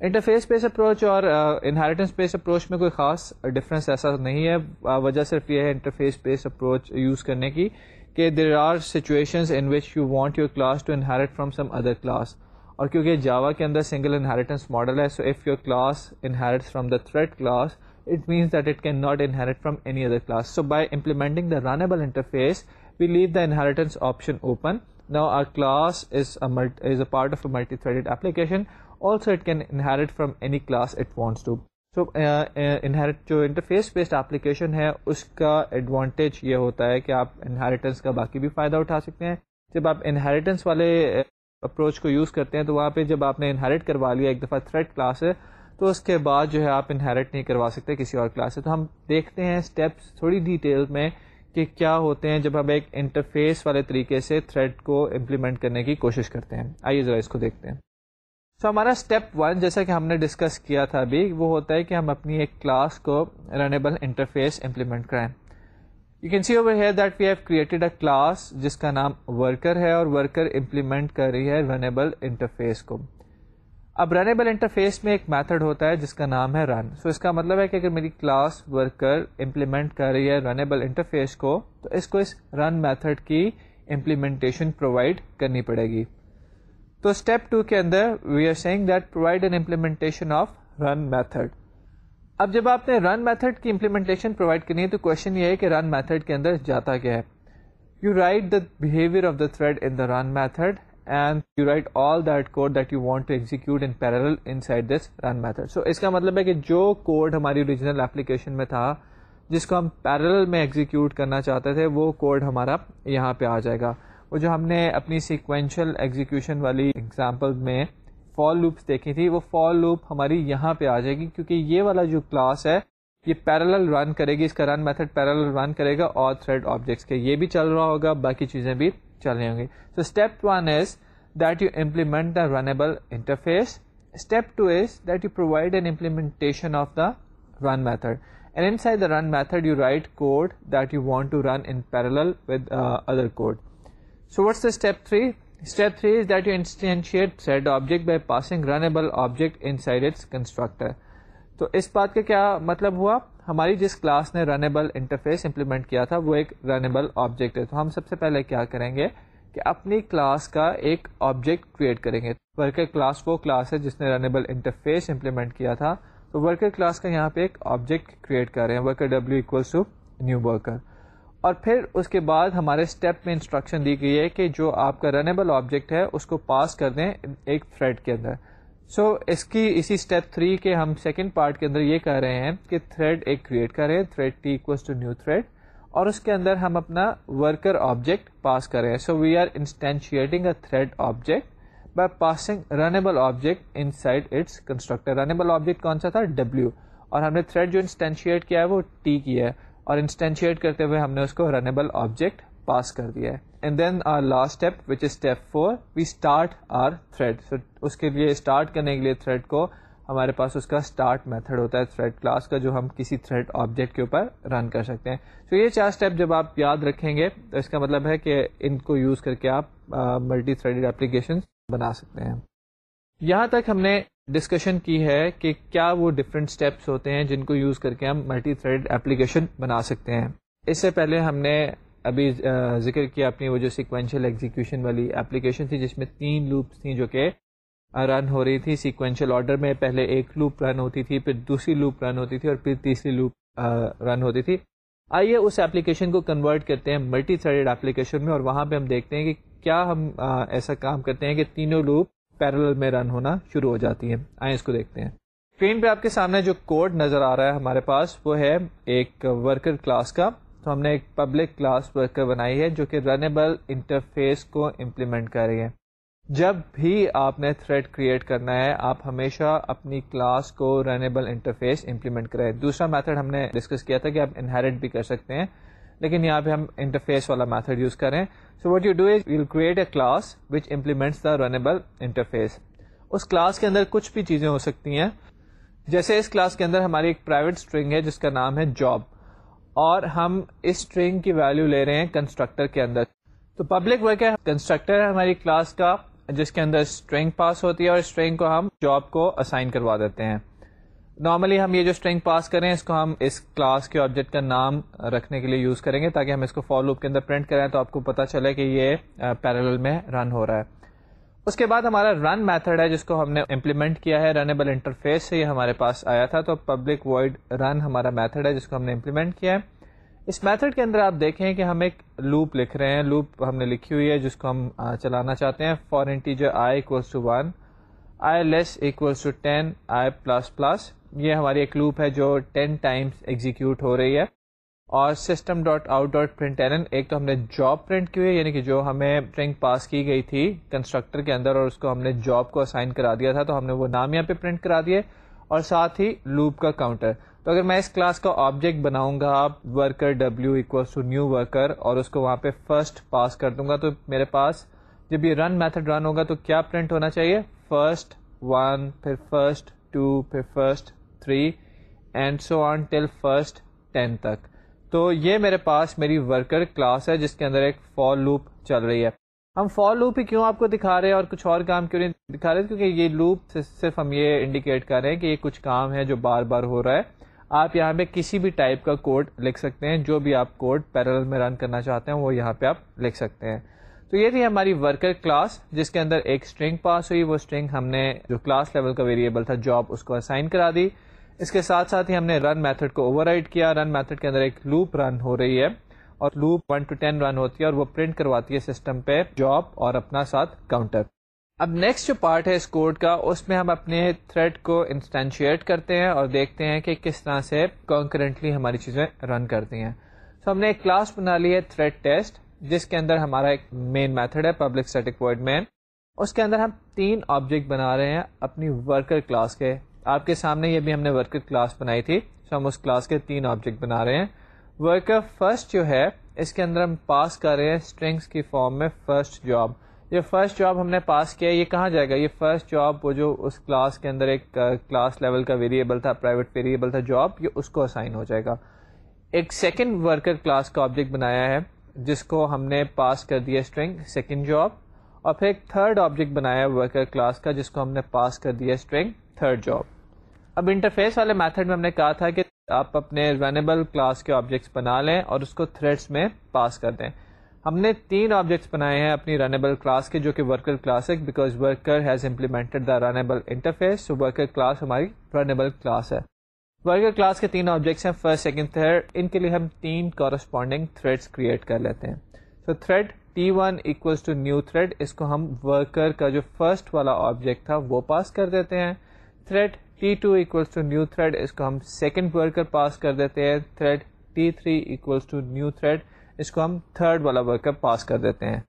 انٹرفیس بیس اپروچ اور انہیریٹنس بیس اپروچ میں کوئی خاص ڈفرینس ایسا نہیں ہے۔ وجہ صرف یہ ہے انٹرفیس بیس اپروچ یوز کرنے کی۔ کہ there are situations in which you want your class to inherit from some other class اور کیونکہ جاوا کے اندر سنگل انہیریٹنس ماڈل ہے so if your class inherit from the thread class it means that it can not inherit from any other class so by implementing the runnable interface we leave the inheritance option open now our class is a part of a multithread application also it can inherit from any class it wants to so inherit جو interface based application ہے، اس کا advantage یہ ہوتا ہے کہ آپ inheritance کا باقی بھی فائدہ اٹھا سکتے ہیں۔ جب آپ انہیریٹنس والے اپروچ کو یوز کرتے ہیں، تو وہاں پہ جب آپ نے انہیریٹ کروا لیا، ایک دفعہ تھریڈ کلاس ہے، تو اس کے بعد جو ہے آپ انہیریٹ نہیں کروا سکتے کسی اور کلاس سے۔ تو ہم دیکھتے ہیں اسٹیپس تھوڑی ڈیٹیل میں کہ کیا ہوتے ہیں جب ہم ایک انٹرفیس والے طریقے سے تھریڈ کو امپلیمنٹ کرنے کی کوشش کرتے ہیں۔ آئیے ذرا اس کو دیکھتے ہیں۔ سو ہمارا اسٹیپ ون جیسا کہ ہم نے ڈسکس کیا تھا ابھی، وہ ہوتا ہے کہ ہم اپنی ایک کلاس کو رنیبل انٹرفیس امپلیمنٹ کرائیں۔ You can see over here that we have created a class جس کا نام ورکر ہے اور ورکر امپلیمنٹ کر رہی ہے رنیبل انٹرفیس کو۔ اب رنیبل انٹرفیس میں ایک میتھڈ ہوتا ہے جس کا نام ہے رن سو اس کا مطلب ہے کہ اگر میری کلاس ورکر امپلیمنٹ کر رہی ہے رنیبل انٹرفیس کو، تو اس کو اس رن میتھڈ کی امپلیمنٹیشن پرووائڈ کرنی پڑے گی۔ تو اسٹیپ ٹو کے اندر we are seeing that provide an implementation of run method اب جب آپ نے رن میتھڈ کی امپلیمنٹیشن پرووائڈ کرنی ہے تو کوشچن یہ ہے کہ رن میتھڈ کے اندر جاتا کیا ہے؟ You write the behaviour of the thread in the run method and you write all that code that you want to execute in parallel inside this run method so اس کا مطلب ہے کہ جو کوڈ ہماری اوریجنل اپلیکیشن میں تھا، جس کو ہم پیرل میں ایگزیکیوٹ کرنا چاہتے تھے، وہ کوڈ ہمارا یہاں پہ آ جائے گا۔ وہ جو ہم نے اپنی سیکوینشل ایگزیکیوشن والی ایگزامپل میں فال لوپس دیکھی تھی، وہ فال لوپ ہماری یہاں پہ آ جائے گی، کیونکہ یہ والا جو کلاس ہے، یہ پیرل رن کرے گی، اس کا رن میتھڈ پیرل رن کرے گا اور تھریڈ آبجیکٹس کے۔ یہ بھی چل رہا ہوگا، باقی چیزیں بھی چل رہی ہوں گی۔ So step one is that you implement the runnable interface step two is that you provide an implementation of the run method and inside the run method you write code that you want to run in parallel with other code so what's the step three step three is that you instantiate thread object by passing runnable object inside its constructor تو اس بات کا کیا مطلب ہوا ہماری جس class نے رنیبل انٹرفیس امپلیمنٹ کیا تھا وہ ایک رنیبل آبجیکٹ ہے تو ہم سب سے پہلے کیا کریں گے کہ اپنی کلاس کا ایک آبجیکٹ کریٹ کریں گے ورکر کلاس وہ کلاس ہے جس نے رنیبل انٹرفیس امپلیمنٹ کیا تھا تو ورکر کلاس کا یہاں پہ ایک آبجیکٹ کریٹ کر رہے ہیں worker W equals to new worker اور پھر اس کے بعد ہمارے اسٹیپ میں انسٹرکشن دی گئی ہے کہ جو آپ کا رنیبل آبجیکٹ ہے اس کو پاس کر دیں ایک تھریڈ کے اندر۔ سو so, اس کی اسی اسٹیپ تھری کے ہم سیکنڈ پارٹ کے اندر یہ کہہ رہے ہیں کہ تھریڈ ایک کریٹ کریں thread T equals to new thread اور اس کے اندر ہم اپنا ورکر آبجیکٹ پاس کریں۔ So we are instantiating a thread object by passing runnable object inside its constructor runnable object کون سا تھا؟ ڈبلو اور ہم نے تھریڈ جو انسٹینشیٹ کیا ہے وہ ٹی کیا ہے۔ اور انسٹینشیٹ کرتے ہوئے ہم نے اس کو رنیبل آبجیکٹ پاس کر دیا ہے۔ And then our last step which is step four we start our thread اس کے لیے اسٹارٹ کرنے کے لیے تھریڈ کو ہمارے پاس اس کا اسٹارٹ میتھڈ ہوتا ہے تھریڈ کلاس کا، جو ہم کسی تھریڈ آبجیکٹ کے اوپر رن کر سکتے ہیں۔ تو so یہ چار اسٹیپ جب آپ یاد رکھیں گے، تو اس کا مطلب ہے کہ ان کو یوز کر کے آپ ملٹی تھریڈ اپلیکیشن بنا سکتے ہیں۔ یہاں تک ہم نے ڈسکشن کی ہے کہ کیا وہ ڈفرینٹ اسٹیپس ہوتے ہیں جن کو یوز کر کے ہم ملٹی تھریڈ اپلیکیشن بنا سکتے ہیں۔ اس سے پہلے ہم نے ابھی ذکر کیا اپنی وہ جو سیکوینشل ایگزیکیوشن والی اپلیکیشن تھی، جس میں تین لوپس تھیں جو کہ رن ہو رہی تھی۔ سیکوینشل آرڈر میں پہلے ایک لوپ رن ہوتی تھی، پھر دوسری لوپ رن ہوتی تھی اور پھر تیسری لوپ رن ہوتی تھی۔ آئیے اس ایپلیکیشن کو کنورٹ کرتے ہیں ملٹی تھریڈ ایپلیکیشن میں اور وہاں پہ ہم دیکھتے ہیں کہ کیا ہم ایسا کام کرتے ہیں کہ تینوں لوپ پیرل میں رن ہونا شروع ہو جاتی ہیں۔ آئیں اس کو دیکھتے ہیں۔ اسکرین پہ آپ کے سامنے جو کوڈ نظر آ رہا ہے ہمارے پاس، وہ ہے ایک ورکر کلاس کا۔ تو ہم نے ایک پبلک کلاس ورکر بنائی ہے جو کہ رنیبل انٹرفیس کو امپلیمنٹ کر رہی ہے۔ جب بھی آپ نے تھریڈ کریٹ کرنا ہے، آپ ہمیشہ اپنی کلاس کو رنیبل انٹرفیس امپلیمنٹ کریں۔ دوسرا میتھڈ ہم نے ڈسکس کیا تھا کہ آپ انہیریٹ بھی کر سکتے ہیں۔ لیکن یہاں پہ ہم انٹرفیس والا میتھڈ یوز کریں۔ So what you do is you create a class which implements the runnable interface us class کے اندر کچھ بھی چیزیں ہو سکتی ہیں۔ جیسے اس کلاس کے اندر ہماری ایک پرائیویٹ اسٹرنگ ہے جس کا نام ہے جاب اور ہم اس اسٹرنگ کی ویلو لے رہے ہیں کنسٹرکٹر کے اندر۔ تو پبلک ورک ہے کنسٹرکٹر ہے ہماری کلاس کا، جس کے اندر اسٹرنگ پاس ہوتی ہے اور اسٹرنگ کو ہم جاب کو اسائن کروا دیتے ہیں۔ نارملی ہم یہ جو اسٹرنگ پاس کریں، اس کو ہم اس کلاس کے آبجیکٹ کا نام رکھنے کے لیے یوز کریں گے تاکہ ہم اس کو فال لوپ کے اندر پرنٹ کریں تو آپ کو پتا چلے کہ یہ پیرل میں رن ہو رہا ہے۔ اس کے بعد ہمارا رن میتھڈ ہے جس کو ہم نے امپلیمنٹ کیا ہے رنیبل انٹرفیس سے، یہ ہمارے پاس آیا تھا۔ تو پبلک وائڈ رن ہمارا میتھڈ ہے جس کو ہم نے امپلیمنٹ کیا ہے۔ اس میتھڈ کے اندر آپ دیکھیں کہ ہم ایک لوپ لکھ رہے ہیں۔ لوپ ہم نے لکھی ہوئی ہے جس کو ہم چلانا چاہتے ہیں۔ For integer I equals to one I less equals to ten I plus plus یہ ہماری ایک لوپ ہے جو ٹین ٹائمس ایگزیکیوٹ ہو رہی ہے اور system dot out dot print ایک تو ہم نے جاب پرنٹ کی ہوئی یعنی کہ جو ہمیں ٹرنگ پاس کی گئی تھی کنسٹرکٹر کے اندر اور اس کو ہم نے جاب کو اسائن کرا دیا تھا، تو ہم نے وہ نام یہاں پہ پرنٹ کرا دیے اور ساتھ ہی لوپ کا کاؤنٹر تو اگر میں اس کلاس کا آبجیکٹ بناؤں گا worker W equals to new worker اور اس کو وہاں پہ فرسٹ پاس کر دوں گا، تو میرے پاس جب یہ رن میتھڈ رن ہوگا تو کیا پرنٹ ہونا چاہیے؟ فرسٹ ون پھر فرسٹ ٹو پھر first three and so on till first ten تک۔ تو یہ میرے پاس میری ورکر کلاس ہے، جس کے اندر ایک فال لوپ چل رہی ہے۔ ہم فال لوپ ہی کیوں آپ کو دکھا رہے ہیں اور کچھ اور کام کیوں نہیں دکھا رہے؟ کیونکہ یہ لوپ صرف ہم یہ انڈیکیٹ کر رہے ہیں کہ یہ کچھ کام ہے جو بار بار ہو رہا ہے۔ آپ یہاں پہ کسی بھی ٹائپ کا کوڈ لکھ سکتے ہیں، جو بھی آپ کوڈ پیرل میں رن کرنا چاہتے ہیں، وہ یہاں پہ آپ لکھ سکتے ہیں۔ تو یہ تھی ہماری ورکر کلاس جس کے اندر ایک اسٹرنگ پاس ہوئی۔ وہ اسٹرنگ ہم نے جو کلاس لیول کا ویریبل تھا جاب اس کو اسائن کرا دی۔ اس کے ساتھ ساتھ ہی ہم نے رن میتھڈ کو اوور کیا. رن میتھڈ کے اندر ایک لوپ رن ہو رہی ہے اور loop one to ten run ہوتی ہے اور وہ پرنٹ کرواتی ہے سسٹم پہ جاب اور اپنا ساتھ کاؤنٹر اب نیکسٹ جو پارٹ ہے اس کوڈ کا، اس میں ہم اپنے تھریڈ کو انسٹینشیٹ کرتے ہیں اور دیکھتے ہیں کہ کس طرح سے کانکرنٹلی ہماری چیزیں رن کرتی ہیں۔ تو ہم نے ایک کلاس بنا لی ہے تھریڈ ٹیسٹ جس کے اندر ہمارا ایک مین میتھڈ ہے پبلک سیٹک ورڈ مین اس کے اندر ہم تین آبجیکٹ بنا رہے ہیں اپنی ورکر کلاس کے۔ آپ کے سامنے یہ بھی ہم نے ورکر کلاس بنائی تھی سو ہم اس کلاس کے تین آبجیکٹ بنا رہے ہیں۔ ورکر فرسٹ جو ہے، اس کے اندر ہم پاس کر رہے ہیں اسٹرنگس کی فارم میں فرسٹ جاب یہ فرسٹ جاب ہم نے پاس کیا، یہ کہاں جائے گا؟ یہ فرسٹ جاب وہ جو اس کلاس کے اندر ایک کلاس لیول کا ویریبل تھا پرائیویٹ ویریبل تھا جاب یہ اس کو اسائن ہو جائے گا۔ ایک سیکنڈ ورکر کلاس کا آبجیکٹ بنایا ہے، جس کو ہم نے پاس کر دیا اسٹرنگ سیکنڈ جاب اور پھر ایک تھرڈ آبجیکٹ بنایا ورکر کلاس کا، جس کو ہم نے پاس کر دیا اسٹرنگ تھرڈ جاب اب انٹرفیس والے میتھڈ میں ہم نے کہا تھا کہ آپ اپنے رنیبل کلاس کے آبجیکٹس بنا لیں اور اس کو تھریڈس میں پاس کر دیں۔ ہم نے تین آبجیکٹس بنائے ہیں اپنی رنیبل کلاس کے جو کہ ورکر کلاس ہے because worker has implemented the runnable interface so worker class ہماری رنیبل کلاس ہے۔ ورکر کلاس کے تین آبجیکٹس ہیں فرسٹ سیکنڈ تھرڈ ان کے لیے ہم تین کورسپونڈنگ تھریڈس کریٹ کر لیتے ہیں۔ So thread T one equals to new thread اس کو ہم ورکر کا جو فرسٹ والا آبجیکٹ تھا وہ پاس کر دیتے ہیں۔ Thread T two equals to new thread اس کو ہم سیکنڈ ورکر پاس کر دیتے ہیں۔ Thread T three equals to new thread اس کو ہم تھرڈ والا ورکر پاس کر دیتے ہیں۔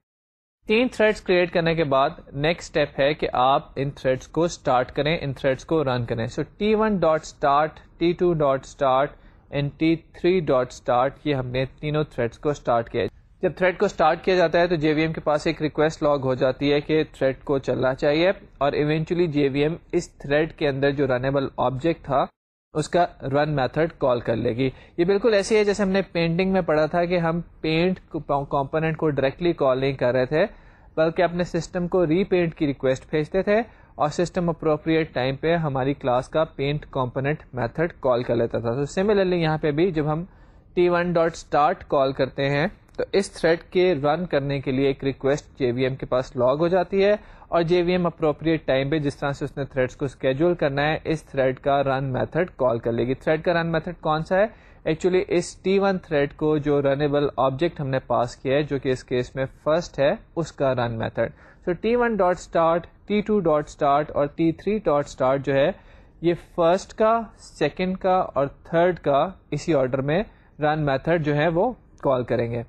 تین تھریڈس کریٹ کرنے کے بعد نیکسٹ اسٹیپ ہے کہ آپ ان تھریڈس کو اسٹارٹ کریں، ان تھریڈس کو رن کریں۔ So T one dot start T two dot start and T three dot start یہ ہم نے تینوں تھریڈس کو اسٹارٹ کیا۔ جب تھریڈ کو اسٹارٹ کیا جاتا ہے تو جے وی ایم کے پاس ایک ریکویسٹ لاگ ہو جاتی ہے کہ تھریڈ کو چلنا چاہیے اور ایونچولی جے وی ایم اس تھریڈ کے اندر جو رنیبل آبجیکٹ تھا، اس کا رن میتھڈ کال کر لے گی۔ یہ بالکل ایسی ہے جیسے ہم نے پینٹنگ میں پڑھا تھا کہ ہم پینٹ کمپونیٹ کو ڈائریکٹلی کال نہیں کر رہے تھے، بلکہ اپنے سسٹم کو ری پینٹ کی ریکویسٹ بھیجتے تھے اور سسٹم اپروپریٹ ٹائم پہ ہماری کلاس کا پینٹ کمپونیٹ میتھڈ کال کر لیتا تھا۔ تو سملرلی یہاں پہ بھی جب ہم T one dot start call کرتے ہیں تو اس تھریڈ کے رن کرنے کے لیے ایک ریکویسٹ جے وی ایم کے پاس لاگ ہو جاتی ہے اور J V M appropriate time پہ جس طرح سے اس نے تھریڈس کو اسکیجول کرنا ہے، اس تھریڈ کا رن میتھڈ کال کر لے گی۔ تھریڈ کا رن میتھڈ کون سا ہے؟ ایکچولی اس ٹی ون تھریڈ کو جو رنیبل آبجیکٹ ہم نے پاس کیا ہے، جو کہ اس کیس میں فرسٹ ہے، اس کا run method so T one dot start T two dot start اور ٹی تھری ڈاٹ اسٹارٹ جو ہے، یہ فرسٹ کا سیکنڈ کا اور تھرڈ کا اسی آرڈر میں رن میتھڈ جو ہے وہ کال کریں گے۔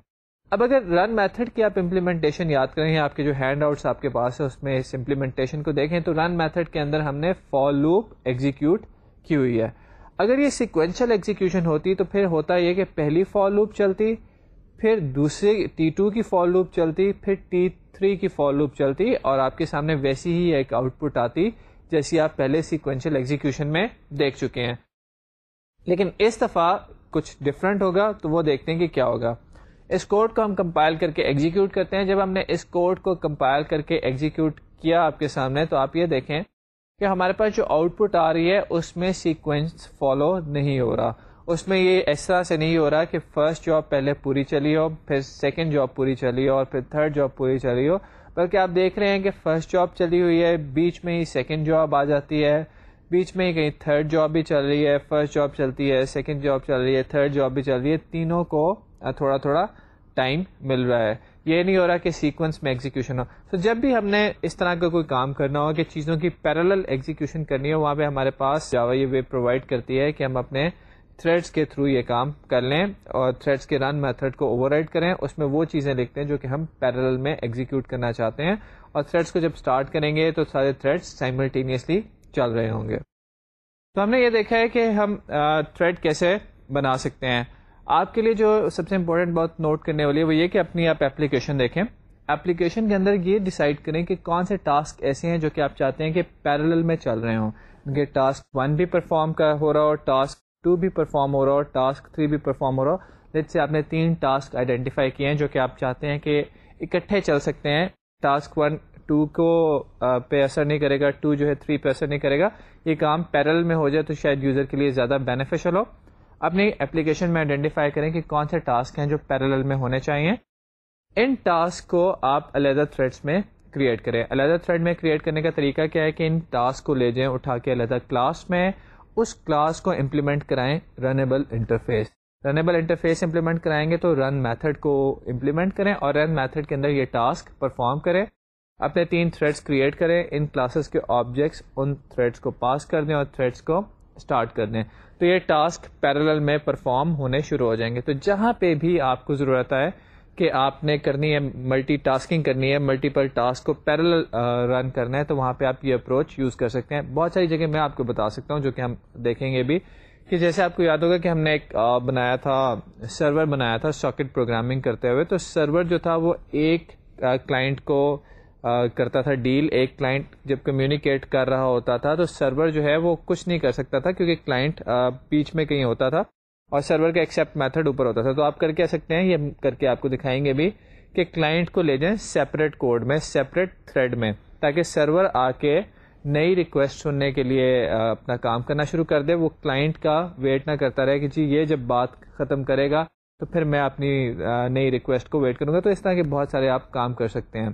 اب اگر رن میتھڈ کی آپ امپلیمنٹیشن یاد کریں، آپ کے جو ہینڈ آؤٹس آپ کے پاس ہے اس میں اس امپلیمنٹیشن کو دیکھیں تو رن میتھڈ کے اندر ہم نے فال لوپ ایگزیکیوٹ کی ہوئی ہے۔ اگر یہ سیکوینشل ایگزیکیوشن ہوتی تو پھر ہوتا یہ کہ پہلی فال لوپ چلتی، پھر دوسری ٹی ٹو کی فال لوپ چلتی، پھر ٹی تھری کی فال لوپ چلتی اور آپ کے سامنے ویسی ہی ایک آؤٹ پٹ آتی جیسی آپ پہلے سیکوینشل ایگزیکیوشن میں دیکھ چکے ہیں۔ لیکن اس دفعہ کچھ ڈفرنٹ ہوگا تو وہ دیکھتے ہیں کہ کیا ہوگا۔ اس کوڈ کو ہم کمپائل کر کے ایگزیکیوٹ کرتے ہیں۔ جب ہم نے اس کوڈ کو کمپائل کر کے ایگزیکیوٹ کیا آپ کے سامنے، تو آپ یہ دیکھیں کہ ہمارے پاس جو آؤٹ پٹ آ رہی ہے، اس میں سیکوینس فالو نہیں ہو رہا۔ اس میں یہ اس طرح سے نہیں ہو رہا کہ فرسٹ جاب پہلے پوری چلی ہو، پھر سیکنڈ جاب پوری چلی ہو اور پھر تھرڈ جاب پوری چلی ہو۔ بلکہ آپ دیکھ رہے ہیں کہ فرسٹ جاب چلی ہوئی ہے، بیچ میں ہی سیکنڈ جاب آ جاتی ہے۔ بیچ میں ہی کہیں تھرڈ جاب بھی چل رہی ہے فرسٹ جاب چلتی ہے سیکنڈ جاب چل رہی ہے تھرڈ جاب بھی چل رہی ہے۔ تینوں کو تھوڑا تھوڑا ٹائم مل رہا ہے۔ یہ نہیں ہو رہا کہ سیکوینس میں ایگزیکیوشن ہو۔ تو جب بھی ہم نے اس طرح کا کوئی کام کرنا ہو، کہ چیزوں کی پیرل ایگزیکیوشن کرنی ہو، وہاں پہ ہمارے پاس جاوا یہ وے پرووائڈ کرتی ہے کہ ہم اپنے تھریڈس کے تھرو یہ کام کر لیں اور تھریڈس کے رن میتھڈ کو اوور کریں۔ اس میں وہ چیزیں لکھتے ہیں جو کہ ہم پیرل میں ایگزیکیوٹ کرنا چاہتے ہیں۔ اور تھریڈس کو جب اسٹارٹ کریں گے تو سارے تھریڈس سائملٹینیسلی چل رہے ہوں گے۔ تو ہم نے یہ دیکھا ہے کہ ہم تھریڈ کیسے بنا سکتے ہیں۔ آپ کے لیے جو سب سے امپورٹنٹ بات نوٹ کرنے والی ہے وہ یہ کہ اپنی آپ اپلیکیشن دیکھیں۔ اپلیکیشن کے اندر یہ ڈیسائڈ کریں کہ کون سے ٹاسک ایسے ہیں جو کہ آپ چاہتے ہیں کہ پیرل میں چل رہے ہوں۔ کہ ٹاسک ون بھی پرفارم ہو رہا ہو ٹاسک ٹو بھی پرفارم ہو رہا ہو ٹاسک تھری بھی پرفارم ہو رہا ہو۔ جس سے آپ نے تین ٹاسک آئیڈینٹیفائی کیے ہیں جو کہ آپ چاہتے ہیں کہ اکٹھے چل سکتے ہیں۔ ٹاسک ون ٹو کو پہ اثر نہیں کرے گا ٹو جو ہے تھری پہ اثر نہیں کرے گا۔ یہ کام پیرل میں ہو جائے تو شاید یوزر کے لیے زیادہ بینیفیشل ہو۔ اپنی اپلیکیشن میں آئیڈینٹیفائی کریں کہ کون سے ٹاسک ہیں جو پیرل میں ہونے چاہیے ان ٹاسک کو آپ علیحدہ تھریڈس میں کریٹ کریں۔ علیحدہ تھریڈ میں کریٹ کرنے کا طریقہ کیا ہے کہ ان ٹاسک کو لے جائیں، اٹھا کے علیحدہ کلاس میں اس کلاس کو امپلیمنٹ کرائیں runnable interface runnable interface implement کرائیں گے تو رن میتھڈ کو امپلیمنٹ کریں اور رن میتھڈ کے اندر یہ ٹاسک پرفارم کریں۔ اپنے تین تھریڈس کریٹ کریں۔ ان کلاسز کے آبجیکٹس ان تھریڈس کو پاس کر دیں اور تھریڈس کو اسٹارٹ کر دیں۔ تو یہ ٹاسک پیرل میں پرفارم ہونے شروع ہو جائیں گے۔ تو جہاں پہ بھی آپ کو ضرورت ہے کہ آپ نے کرنی ہے ملٹی ٹاسکنگ کرنی ہے ملٹیپل ٹاسک کو پیرل رن کرنا ہے، تو وہاں پہ آپ یہ اپروچ یوز کر سکتے ہیں۔ بہت ساری جگہ میں آپ کو بتا سکتا ہوں جو کہ ہم دیکھیں گے بھی۔ کہ جیسے آپ کو یاد ہوگا کہ ہم نے ایک بنایا تھا سرور بنایا تھا ساکٹ پروگرامنگ کرتے ہوئے۔ تو سرور جو تھا وہ ایک کلائنٹ کو کرتا تھا ڈیل، ایک کلائنٹ جب کمیونیکیٹ کر رہا ہوتا تھا تو سرور جو ہے وہ کچھ نہیں کر سکتا تھا کیونکہ کلائنٹ بیچ میں کہیں ہوتا تھا اور سرور کا ایکسیپٹ میتھڈ اوپر ہوتا تھا۔ تو آپ کر کے آ سکتے ہیں، یہ کر کے آپ کو دکھائیں گے بھی کہ کلائنٹ کو لے جائیں سیپریٹ کوڈ میں سیپریٹ تھریڈ میں، تاکہ سرور آ کے نئی ریکویسٹ سننے کے لیے اپنا کام کرنا شروع کر دے۔ وہ کلائنٹ کا ویٹ نہ کرتا رہے کہ جی یہ جب بات ختم کرے گا تو پھر میں اپنی نئی ریکویسٹ کو ویٹ کروں گا۔ تو اس طرح کے بہت سارے آپ کام کر سکتے ہیں۔